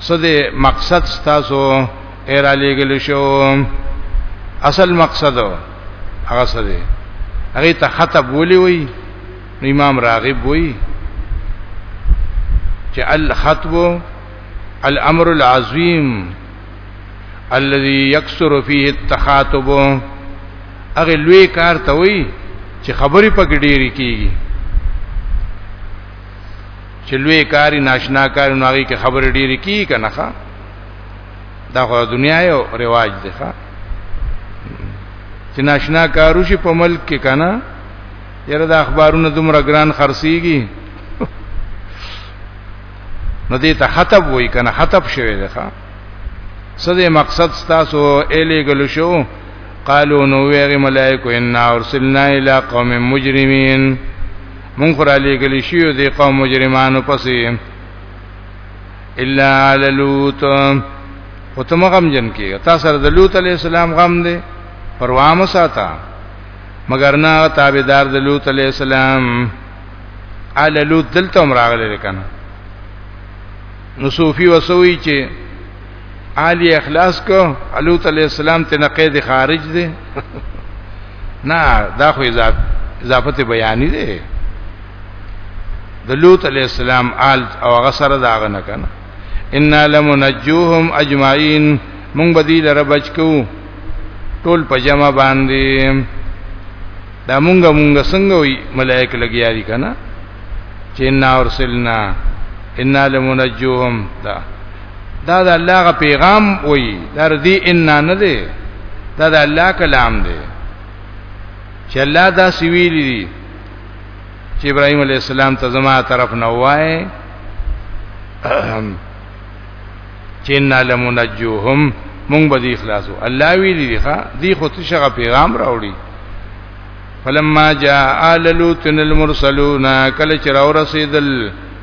A: سده مقصد تاسو ایرا لګل شو اصل مقصد هغه سده هغه ته خطب ولي وي امام راغب وي چې الخطب الامر العظیم الذي يكثر فيه التخاطب هغه لوی کار ته وي چې خبرې پکې ډېری کیږي چې لوی کاری ناشنا کاری نو هغه کې خبرې ډېرې کی کنه ښا دا خو دنیا یو رواج دی ښا چې ناشنا کارو شي په ملک کې کنه یره د اخبارونو دومره ګران خرسيږي نو دې ته خطب وای کنه خطب شوی دی ښا سده مقصد تاسو الی ګل شو قالو نو ویری ملائکو ان ارسلنا الی قوم مجرمین مونږ را لېګلی شو د قوم مجرمانو پسې الا علی لوط او ته مغم جن کې تا سره د لوط علی السلام غم دی پروا مو ساته مگر نه تابعدار د لوط علی السلام علی لوط دلته راغلی کنه نو صوفي وسوي چې عالی اخلاص کو علوت علی السلام ته نقید خارج دی نه دا خو اضافت بیانی دی د لوط علی السلام آل او غسر دا غنه کنه ان لم نجوهم اجمعين مونږ بدی لره بچکو ټول پجما باندې دا مونږه مونږه څنګه وي ملائک لګیا دي کنه چې ان ارسلنا ان لم نجوهم دا دا د الله غ پیغام وای در دې ان نه دی دا د الله کلام دی چې الله دا سویل دي چې ابراهيم عليه السلام ته زما طرف نه وای چې ان لمنجوهم مونږ به دي اخلاصو الله ویلي دي ښا دي خو څه شغه پیغام راوړي فلما جاء آل لوط المرسلون کله چې راو رسیدل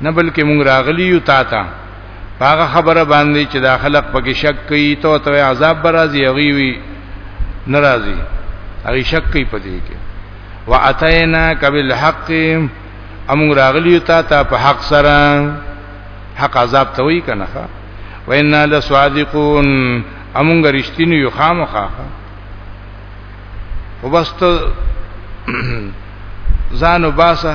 A: نه بلکې مونږ راغلی یو تا ته هغه خبره باندې چې دا خلق پکې شک کوي ته ته عذاب برازي هغه وی ناراضي هغه شک کوي پدې کې واتینا کبل حق ام راغلی تا ته په حق سره حق عذاب ته وی کنه وینا لسوادقون امونږ رښتینی یو خامخا وبست ځانو باسه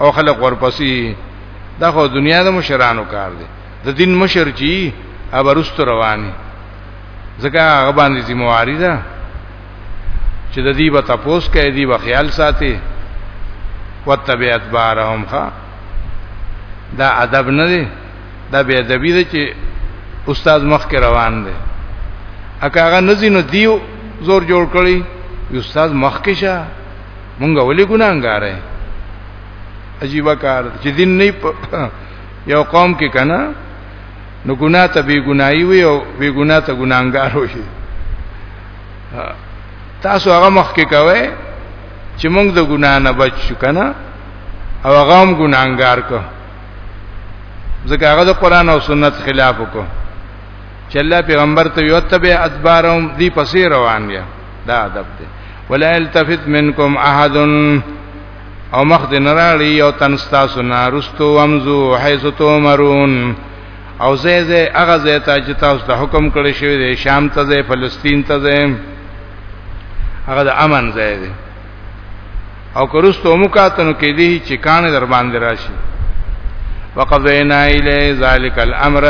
A: او خلق ورپسې دا خو دنیا د مشرانو کار دی د دین مشر چی ابرست رواني ځکه هغه باندې ذمہواری ده چې د دې به تپوس کوي دی به خیال ساتي وتبعت بارهم خا دا ادب نه دی دا به ادب دی چې استاد مخ کې روان دی اګه هغه نزینو دیو زور جوړ کړی استاد مخ کې شه مونږ ولې ګناګار یې عجیب کار چې دین نه یو قوم کې کنه نو ګنا ته بی ګنای وي او بی ګنا ته ګناګار وي تاسو هغه مخ کې کوي چې موږ د ګنا نه بچ شو کنه او هغه هم ګناګار کو ځکه هغه د قران او سنت خلاف وکړو چې الله پیغمبر ته یو تبع ادبارهم دی پسې روان دي دا ادب دی ولا التفت منکم احد او مخ دې نراړي او تنستا سنا رستو ومزو حيث تومرون او زه زه هغه زه ته چې تاسو ته حکم کړی شوی دی شام ته زه فلسطین ته زه هغه د امن زه دی او کرستو مکاتنو کې دي چې کان در باندې راشي وقضینا الی ذلک الامر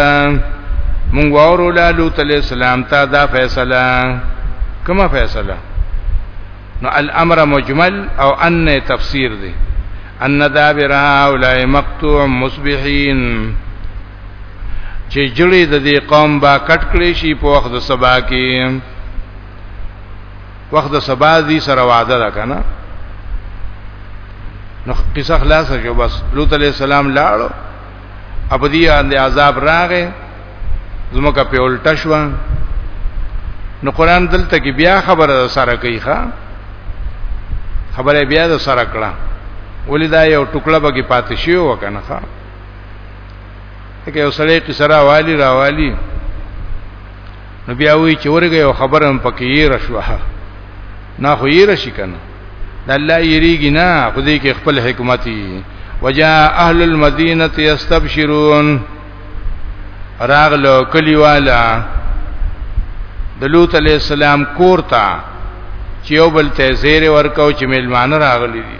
A: مونږ وورو لالو تعالی السلام ته دا فیصله کومه فیصله نو الامر مجمل او ان تفسیر دی ان دابر هؤلاء مقطوع مصبحین چې جړې د دې قوم با کټ کړې شي په وخت د سبا کې وخت د سبا دي سره وعده ده کنه نو قصه خلاصه شو بس لوط علیہ السلام لاړو اپ دې اند عذاب راغې زموږه په الټه شو نو قران دلته کې بیا خبره سره کوي ښا خبره بیا د سره کړه ولې دا یو ټوکړه به کې پاتې شي وکنه ښا کې یو سړی قصه راوالی راوالی نو بیا وی چې ورګه یو خبره هم پکې یې رشوه نه خو یې رشي کنه د الله یریږي نه خو دې کې خپل حکمت یې وجا اهل المدینه یستبشرون راغلو کلیوالا د لوط علی السلام کور ته چې یو بل ته زیر ورکاو چې میلمانه راغلي دي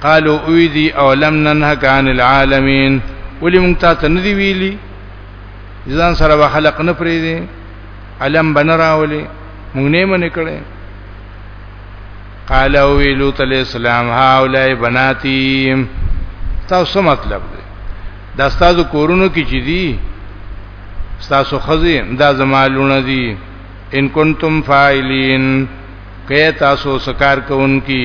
A: قالو اوی دی او لم ننهک عن العالمین ولی مونږ تا ته ندی ویلی ځان سره به خلق نه پری دی علم بنراولی مونږ نه منې کړي قال او لوط علیہ السلام هاولای بناتی تاسو مطلب دی دا تاسو کورونو کې چي دي تاسو خزي دا زمالونه دي ان کنتم فاعلین کئ تاسو سکار کوونکی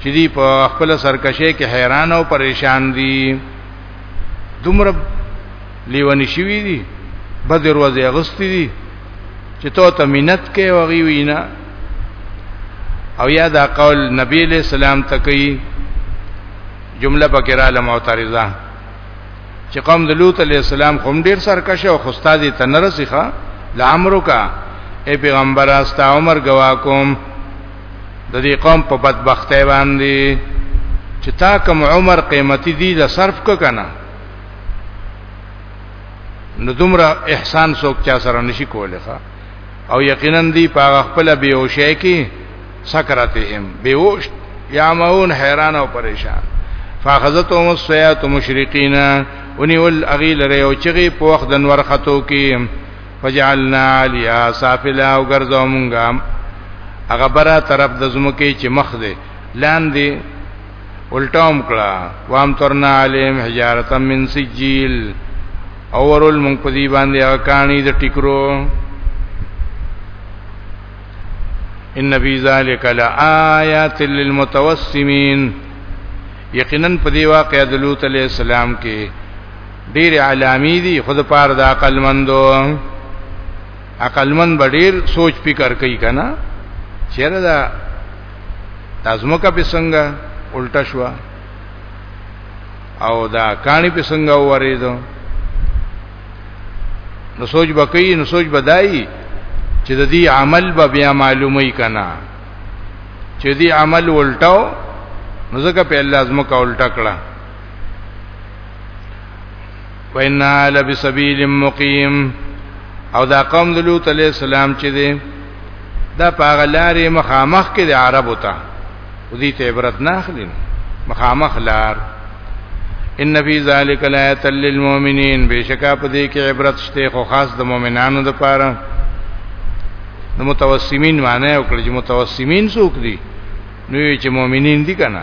A: چې دی په خپل سرکشه کې حیران او پریشان دي دومره لیونی شوی دي بدر وځي اغستی دي چې تو ته مينت کې وغي وینا او یا دا قول نبی له سلام تکي جمله پکې را لمعترضه چې قوم د لوط علی السلام کوم ډیر سرکشه او استاد ته نرسخه لامرو کا اے پیغمبر استا عمر گوا کوم د دې قوم په بدبختۍ باندې چې تا کوم عمر قیمتي دی د صرف ک کنه نو دومره احسان څوک چا سره نشي کولای ښا او یقینا دی په خپل بیوشې کې سکرته هم بیوش یا مون حیران او پریشان فاخذتهم السیئات مشرقین ونی ول اغیل ریو چغی په وخت د نور خطو کې فجعلنا علیا سافلا او ګرځو مونږه هغه برا طرف د زمکه چې مخ دی لاندې الټوم کړه وام ترنا علیم حجارتا من سجیل اورل مونږ په دې باندې هغه کانی د ټیکرو ان فی ذلک لآیات للمتوسمین یقینا په دې واقعې د لوط علی السلام کې ډیر علامی دي خود پار د عقل مندو عقل مند به ډیر سوچ فکر کوي کنه چیرې دا تاسو کا په څنګه الټا شو او دا کانی په څنګه وریدو نو سوچ بکئی نو سوچ بدای چې د دې عمل به بیا معلومي کنا چې دې عمل الټاو نو ځکه په الله زمکه الټا کړه وینا لبی سبیل مقیم او دا قوم د لوط علی السلام چې دی دا پاغلارې مخامخ کې د عربو ته ودی ته عبرت نه اخلي مخامخ لار ان فی ذلک لایت للمؤمنین بشکا په دې کې عبرت شته خو خاص د مؤمنانو لپاره د متوسمین معنی او کړي چې متوسمین څوک دي نو چې مؤمنین دي کنه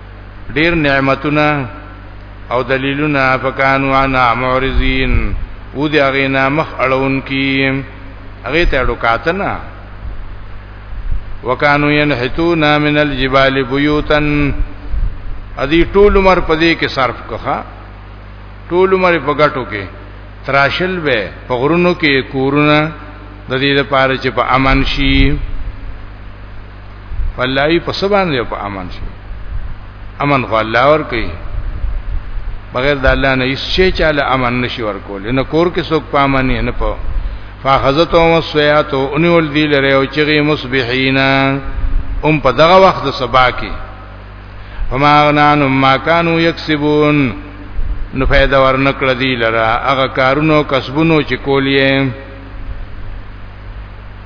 A: ډیر نعمتونه او دلیلونه فکانو انا معرضین و دی هغه نه مخ اړون کی هغه ته اړو کاتنه وکانو ينحتون من الجبال بيوتا ادي ټول عمر پدې کې صرف کخه ټول عمر په غټو کې تراشل به په غرونو کې کورونه د دې لپاره چې په امن شي والله په سبان دی په امن شي امن خو الله ور کوي بغیر د الله نه هیڅ شي چې له امن نشي ور کول نه کور کې څوک پامن نه په فاخذته وسیات او انول دی لره او چغي مصبحین ام په دغه وخت د سبا کې فما غنان ما كانوا يكسبون نو فائدہ ورنکړه دی لره هغه کارونو کسبونو چې کولې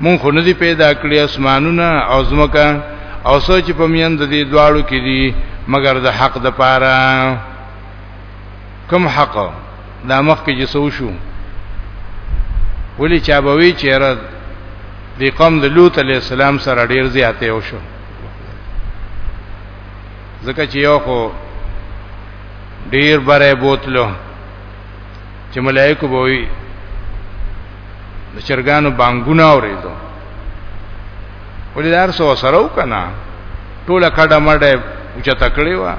A: مونږ خو نه دی پیدا کړی اسمانونه او زمکه او سوچ په میند دې دواړو کې دي مگر د حق د پاره کوم حق دا مخ کې جسو شو ولی چا به وی چیرې د قوم د لوط علی السلام سره ډیر زیاتې او شو ځکه چې یو خو ډیر بره بوتلو چې ملائکه به وي د چرګانو بانګونه اوریدو ولدار سو سره وکنا ټوله کډه مړه اوچا تکړی وا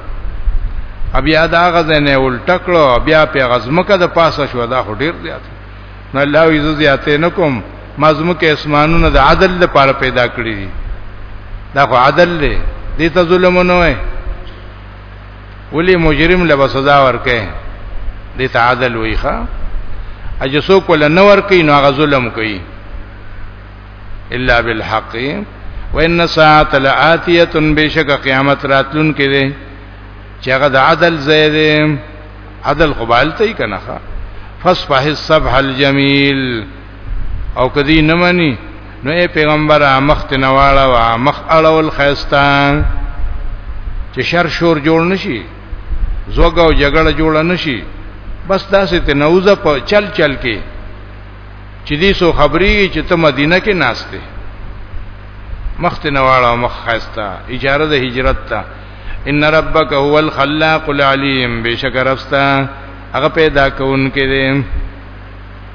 A: بیا دا غزنه ولټکړو بیا په غزمکه د پاسه شو دا هډیر زیات نه الله یز زیاتې نکوم مزمکه اسمانونه د عدل لپاره پیدا کړی دي دا خو عدل دی دې ته ظلم نه وای ولی مجرم له سزا ورکه دې تعادل وی ښا اجسو کول نه ورکی نو هغه ظلم کوي الا بالحق وان ساعت لاتیه بشک قیامت راتلون کې دي چې هغه د عدل زید عدل قبالته یې کنه فصفح الصفح الجمیل او کدی نه مني نو اے پیغمبر مخ ته نواړه وا مخ اړول خيستا چې شر شور جوړ نشي زوګه او جګړه جوړ نشي بس داسې ته نوزه په چل چل کې چې دې سو خبري چې ته مدینه کې ناشته مخ ته نواړه مخ خيستا اجازه د هجرت ته ان ربک هو الخلاق العلیم بشکرستا هغه پیدا کون کې دي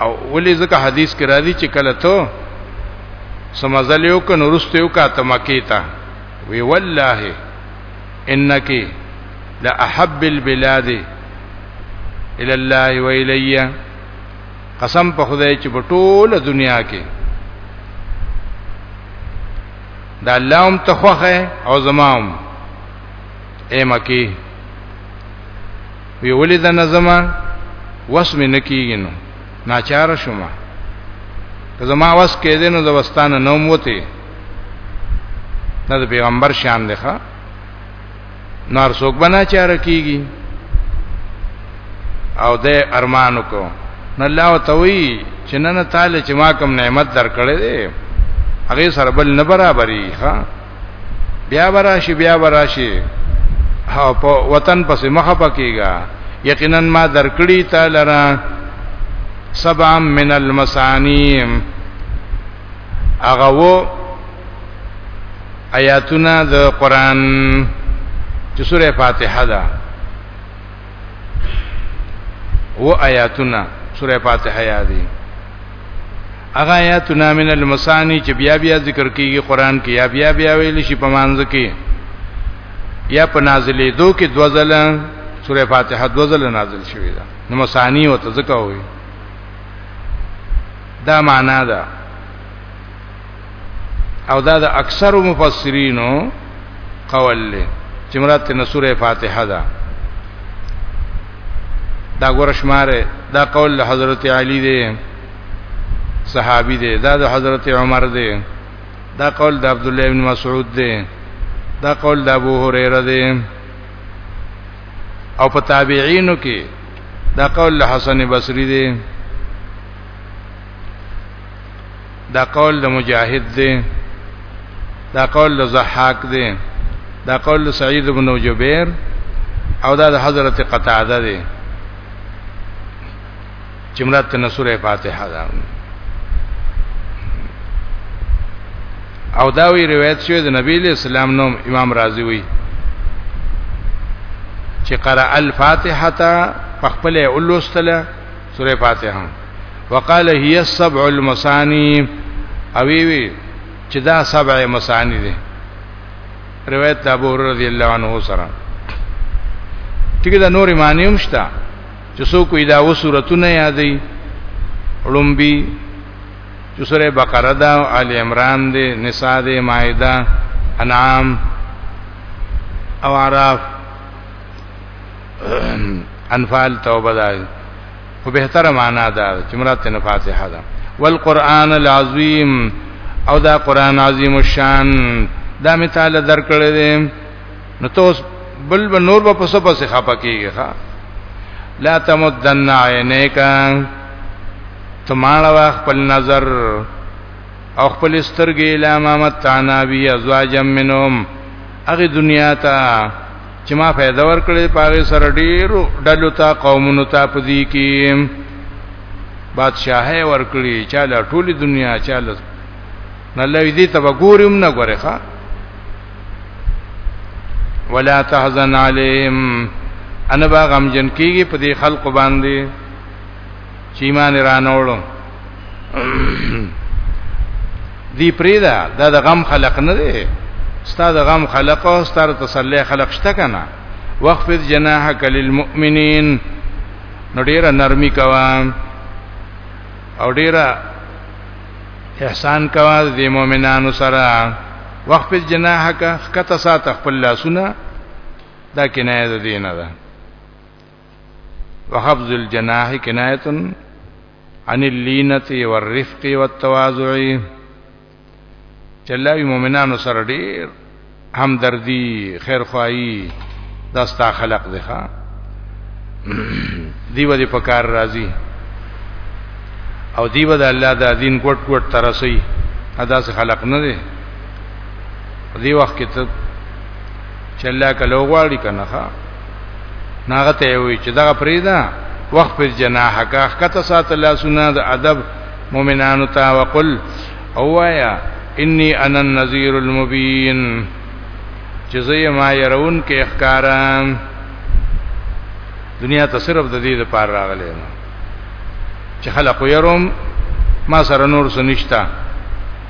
A: او ولې ځکه حدیث کې راځي چې کله ته سمزل یو کنه ورسته یو کا تمکی تا وی والله انک لا احب البلاد الى الله و الی قسم په خدای چې په ټوله دنیا کې دا الله هم تخوخه او زمام ایمکی وی ولې د نظم وس مې نکیږي نو ناچار شوم که زما وس کې دې نو د وستانه نوم وته نه د پیغمبر شان دی ښا نار څوک بنا چار کیږي او د ارمانو کو نه الله توي چې نن تعالی چې ما کوم نعمت درکړې دي هغه سره بل نه برابرۍ ښا بیا وراشي بیا وراشي او په وطن پسې مخه پکېګا یقینا ما درکړی تعالی را سبع من المسانیم هغه وو آیاتونه د قران چې سوره فاتحه ده و آیاتونه سوره فاتحه یادي هغه آیاتونه من المسانی چې بیا بیا ذکر کیږي قران کې یا بیا بیا ویل شي په مانځ کې یا په نازلې دو کې دوزله سوره فاتحه دوزله نازل شوې ده نو مسانی او تزکه وي دا معنا ده او دا د اکثر مفسرینو قول له چې مراد ته سوره فاتحه ده دا ګورشماره دا قول حضرت علی دی صحابي دی دا د حضرت عمر دی دا قول د عبد الله بن مسعود دی دا قول د ابو هريره دی او په تابعینو کې دا قول حسن بصری دی دا قول د مجاهد دی دا قول د زحاق دی دا قول د سعید بن جبیر او دا د حضرت قتاده دی چې مراد ته سوره فاتحه ده او دا وی روایت شوی د نبی له اسلام نوم امام رازی وی چې قرأ الفاتحه په خپل اولوستله سوره فاتحه وقال هي السبع المسانی او وی چې دا سبع مسانی دي روایت ابو هرره رضی الله عنه سره ټیک دا نور معنی هم شته چې څوک دا و سورتونه یادې لومبي چې سوره بقره دا آل عمران دي نساء دي مائده انعام او عراف انفال توبه دا په بهتره معنا دا چې مراد ته فاتحه ده والقران العظیم او دا قران عظیم الشان دا مثال درکړی دی نو توس بل به نور به پسو پسې خپه کیږي ها لا تمدن عینیک تماړه واخ خپل نظر او خپل سترګې لا مامت تانا بی ازواجم منهم اغه دنیا ته چې ما فائدہ ورکړې پاره سره ډیرو ډلو ته قومونو ته پدی کې بادشاہي ورکړي چې له ټولي دنیا چې له نه لوي دي ته وګورم نه غره ښا ولا تحزن عليهم انا با غم جن کیږي په دې خلق باندې چې ایمان رانوړو دی پریدا دا د غم خلق نه دی ستا د غم خلق او ستاره تسلی خلق شته کنه وقفت جناحک للمؤمنین نو ډیره نرمی کوا او ډیره احسان کوا د مؤمنانو سره وقفت جناحک خکته سات خپل لاسونه دا کنایه د دینه ده وخفض الجناح کنایه عن اللینه والرفق والتواضع چلاوی مؤمنانو سره ډیر همدردی خیرخواهی داستا خلق دی ښا دیو دی پکار راضی او دیو د الله د دین کوټ کوټ ترسي ادا سه خلق نه دی دی وخت کې ته چې الله کله غواړي کنه ښا ناغه ته وي چې دا فریدا وخت پر جناح کا کته سات الله سنا د ادب مؤمنانو ته وقل اوایا انی انا النذیر المبین چې زه ما يرون کې اخکارم دنیا ته صرف د دې لپاره راغلی چې خلق يروم ما سره نور سنشتہ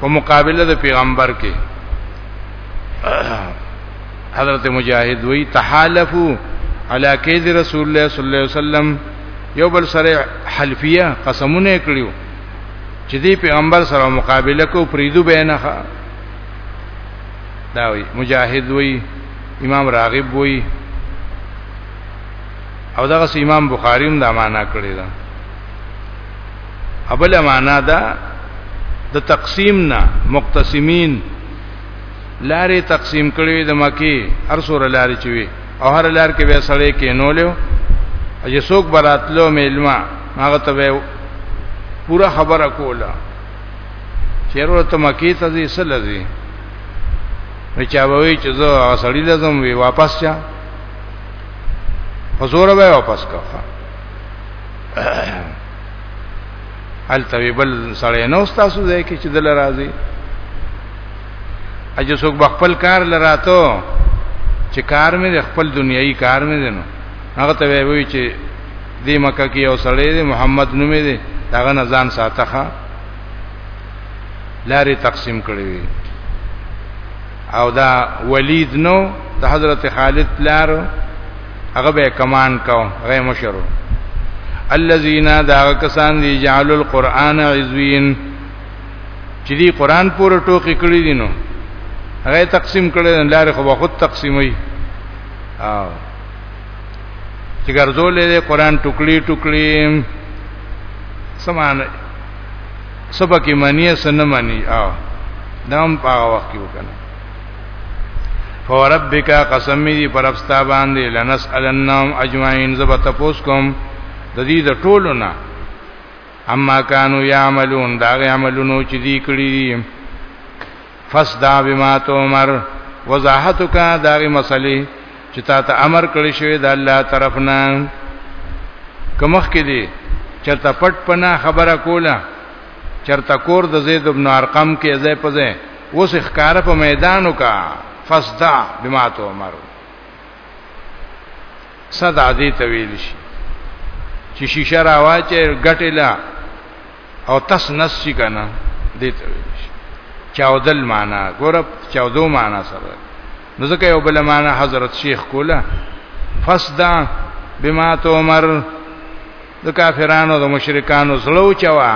A: په مقابله د پیغمبر کې حضرت مجاهد وی تحالفو علی کید رسول الله صلی الله علیه وسلم یو بل سره حلفیه قسمونه کړیو چې دی پیغمبر سره مقابله کو پریدو بینه دا وی مجاهد وی امام راغب وی او دغه امام بخاری هم دا معنا کړی دا ابل معنا دا د تقسیم نه مقتسمین لارې تقسیم کړې د مکی هر سور لارې چوي او هر لار کې به سړې کې نو له اجه څوک براتلو میلما هغه ته به پورا خبره کوله چیرې ته مکی ته ځې سلځي نو چا وایي چې زه سړی لازم وی واپس چا حضور به واپس کړه التوی بل سړی نو تاسو ځای کې چې دل راځي اجه څوک خپل کار لراتو چې کار مې خپل دنیوي کار مې دینو هغه ته وی چې دې مکه کې یو سړی دی محمد نومې دی داغه نه ځان ساته لارې تقسیم کړې وي او دا ولید نو د حضرت خالد لار هغه به کمانډ کاو هغه مشرو الذين دا کسان دي جعل القرآن عزوین چې دی قرآن پورې ټوکی کړی دي نو هغه تقسیم کړی نه لار خو خود تقسیمي او چې ګرځولې دي قرآن ټوکلي ټوکلي سمانه سبا کې معنی سن معنی او دام په وخت کې وکنه فوربک قسم دی پر افستا باندې لنسالنهم اجمعين زب تپوس کوم د دې د ټولو نه اما كانوا يعملون دا عملونو چې دی کړی دي فسدا بما تمر وضاحتک دا مسلې چې تا ته امر کړی شوی د الله طرف نه کمخ کې دي چرته پټ پنا خبره کوله چرته کور د زید ابن ارقم کې ځای په ځای اوس ښکار په میدانو کا فصدا بما تو عمر صدا دې طویل شي چې شیشه راواچې غټلا او تس نس شي کنه دې طویل شي چاودل معنا ګورب چاودو معنا سره نو ځکه یو بل معنا حضرت شیخ کوله فصدا بما تو عمر د کافرانو د مشرکانو زلو چوا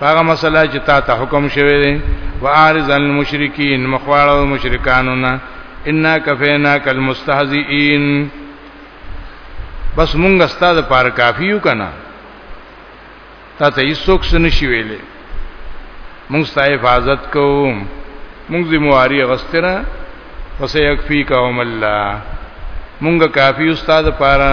A: هغه مسله چې تا ته حکم شوی دی وارز المشرکین مخواړو مشرکانو نه ان کفینا کل مستهزئین بس مونږ استاد پار کافیو کنا تا ته هیڅوک سن شي ویلې مونږ ستای حفاظت کوو مونږ ذمہواری غستره پس یکفیکهم الله مونږه کافی استاد پاره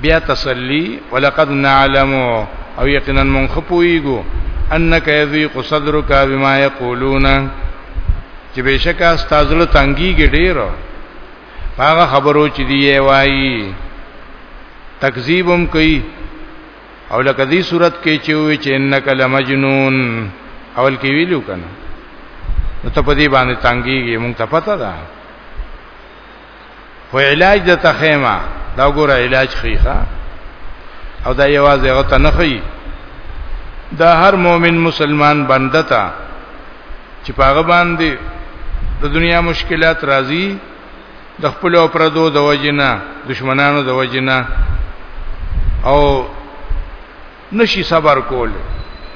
A: بیا تسلی ولقد نعلم او یقینا من خپویګو انک یذیق صدرک بما یقولون چې بشکا استاذلو تنګیږي ډیر هغه خبرو چې دی وایي تکذیبم کوي او لکه دې صورت کې چې وی چې انک لمجنون اول کې ویلو کنه نو ته په دې باندې تنګيږي مونږ ته پته ده خو علاج د تخیمه دا ګوره علاج خيخه او دا یوازې هغه ته نه خي دا هر مؤمن مسلمان بنده ته چې پاغه باندې د دنیا مشکلات راځي د خپل او پردو د وجنه دشمنانو د وجنه او نشي صبر کوله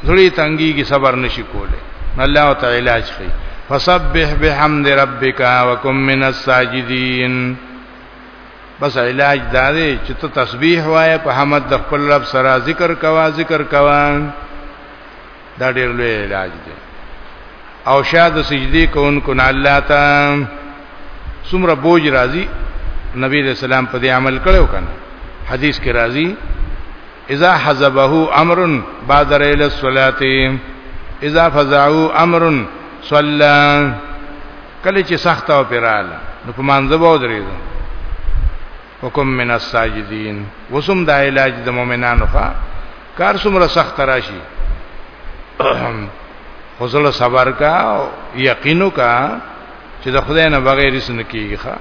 A: زړی تنګي کی صبر نشي کوله الله تعالی علاج کوي فسبح بحمد ربک وکم من الساجدين بس علاج دا دی چې ته تسبیح وایې په حمد د خپل رب سره ذکر کوا ذکر کوا دا ډېر لوی علاج دی او شاده سجدي کوونکو نه الله ته څومره بوج راځي نبی رسول الله په دې عمل کړو کنه حدیث کې راځي اذا حزبه امر بادر الى الصلاه اذا فزعوا امر صلى کله چې سخت او پراله نو په مانځه به درېږي وکم من الساجدين وسم د علاج د مؤمنانو ښا کار څومره سخت راشي حوصله صبر کا یقینو کا چې د خدای نه بغیر هیڅ نه کیږي ښا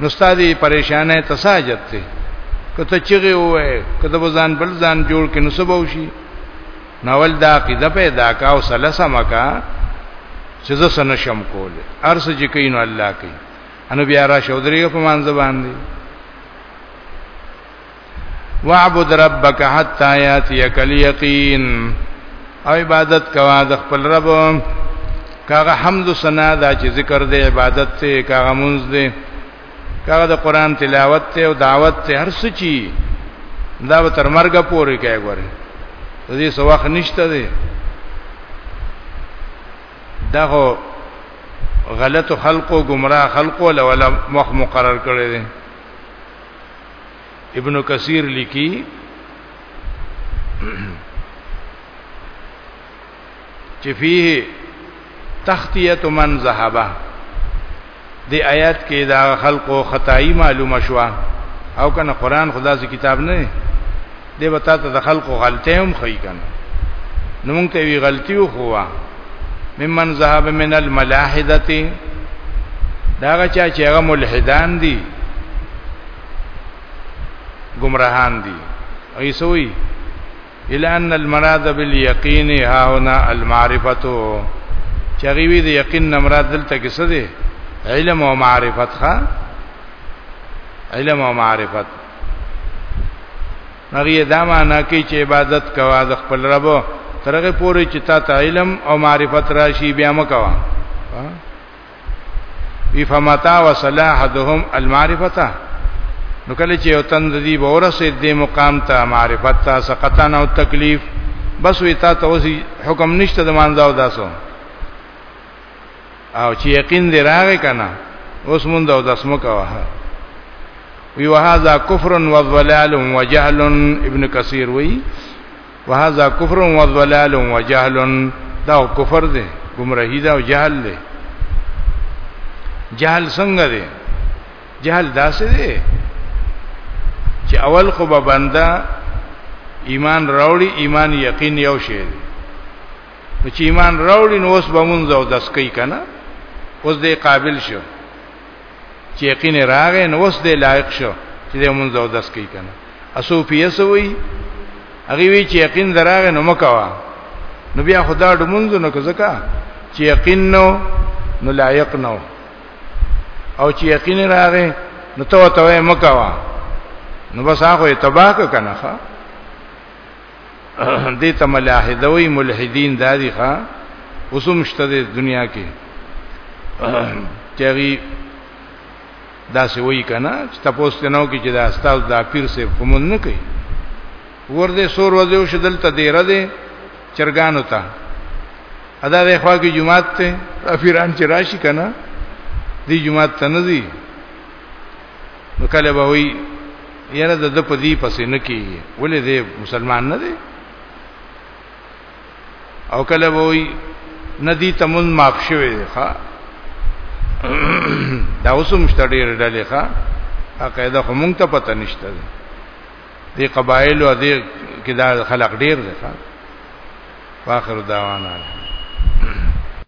A: نو ستاسو پریشانه تساجت ته کته چیغه وای کته بزان بل ځان جوړ کې نسب وشي ناول دا عقیده پیدا کا او سلسه مکا چې زه سن شم کول ارس چې کین الله کوي انو بیا را شودري په مان زبان دي واعبد ربک حتا یاتیک الیقین او عبادت کوا د خپل رب کاغه حمد و ثنا دا چې ذکر دی عبادت ته کاغه منځ دی کاغه د قران تلاوت ته او دعوت ته هر څه چی دا به تر مرګ پورې کوي ګوره دې څه وخت نشته دی دا هو غلط خلقو گمراه خلقو لولا مخ مقرر کړی دی ابن کثیر لیکي چې فيه تختیه من ذهبه دی آیات کې دا خلقو خدای معلومه شو او کنه قران خدا سي کتاب نه دی به تاسو د خلکو غلطۍ هم خی کنه نو مونږ ته وی غلطي وخوا ممن ذهب من الملاحدتی داغه چا چې هغه ملحدان دي گمراهان دي ایسوی الا ان المراد باليقين ها هنا المعرفه چغوی د یقین نمراد دلته کې څه دي علم او معرفت ښا علم او معرفت هغه دا معنا کوي چې عبادت کوا د خپل رب ترغه پوري چې تا ته علم او معرفت راشي بیا مکوا وی فمتا وصلاحهم المعرفته نو کله چې یو تند دی به ورسې دې مقام ته معرفت ته سقطان او تکلیف بس وی تا ته اوسې حکم نشته د مانځاو داسو او چې یقین دی راغی کنه اوس مونږ د دسمو کوه وی وهذا کفر و ضلال و جهل ابن کثیر وی وهذا کفر و ضلال و جهل دا کفر دی گمراهی دا او جهل دی جهل څنګه دی جهل داسې دی چې اول خو به بنده ایمان راوړي ایمان یقین یو شی دی نو چې ایمان راوړي نو اوس به مونږ او داس کوي کنه اوس دې قابل شو چې یقین راغې نو اوس دې لایق شو چې دې مونږ او داس کوي کنه اسو پیسو وی هغه وی چې یقین دراغې نو مکوا نو بیا خدا د مونږ نو کزکا چې یقین نو نو لایق نو او چې یقین راغې نو تو ته مکوا نو بس هغه تباہ کنه ښا دې ته ملاحدوي ملحدین دادی ښا اوسم شته د دنیا کې چری دا سی وای کنه چې تاسو نو کې چې دا استاد دا پیر سه کوم نه کوي ورده سور وځو شدل ته دی را دي چرګانو ته ادا د خوا کې جمعات ته افیران چې راشي کنه دی جمعات ته نه دی نو کله به وی یره د په دې پسې نه کیږي ولې دې مسلمان نه دی او کله به وی ندی تمون معاف شوی دی ښا دا اوس مشته ډیر ډلې ښا عقیده خو مونږ ته پته نشته دی دی قبایل او دی کې دا خلق ډیر دی ښا واخر دعوانا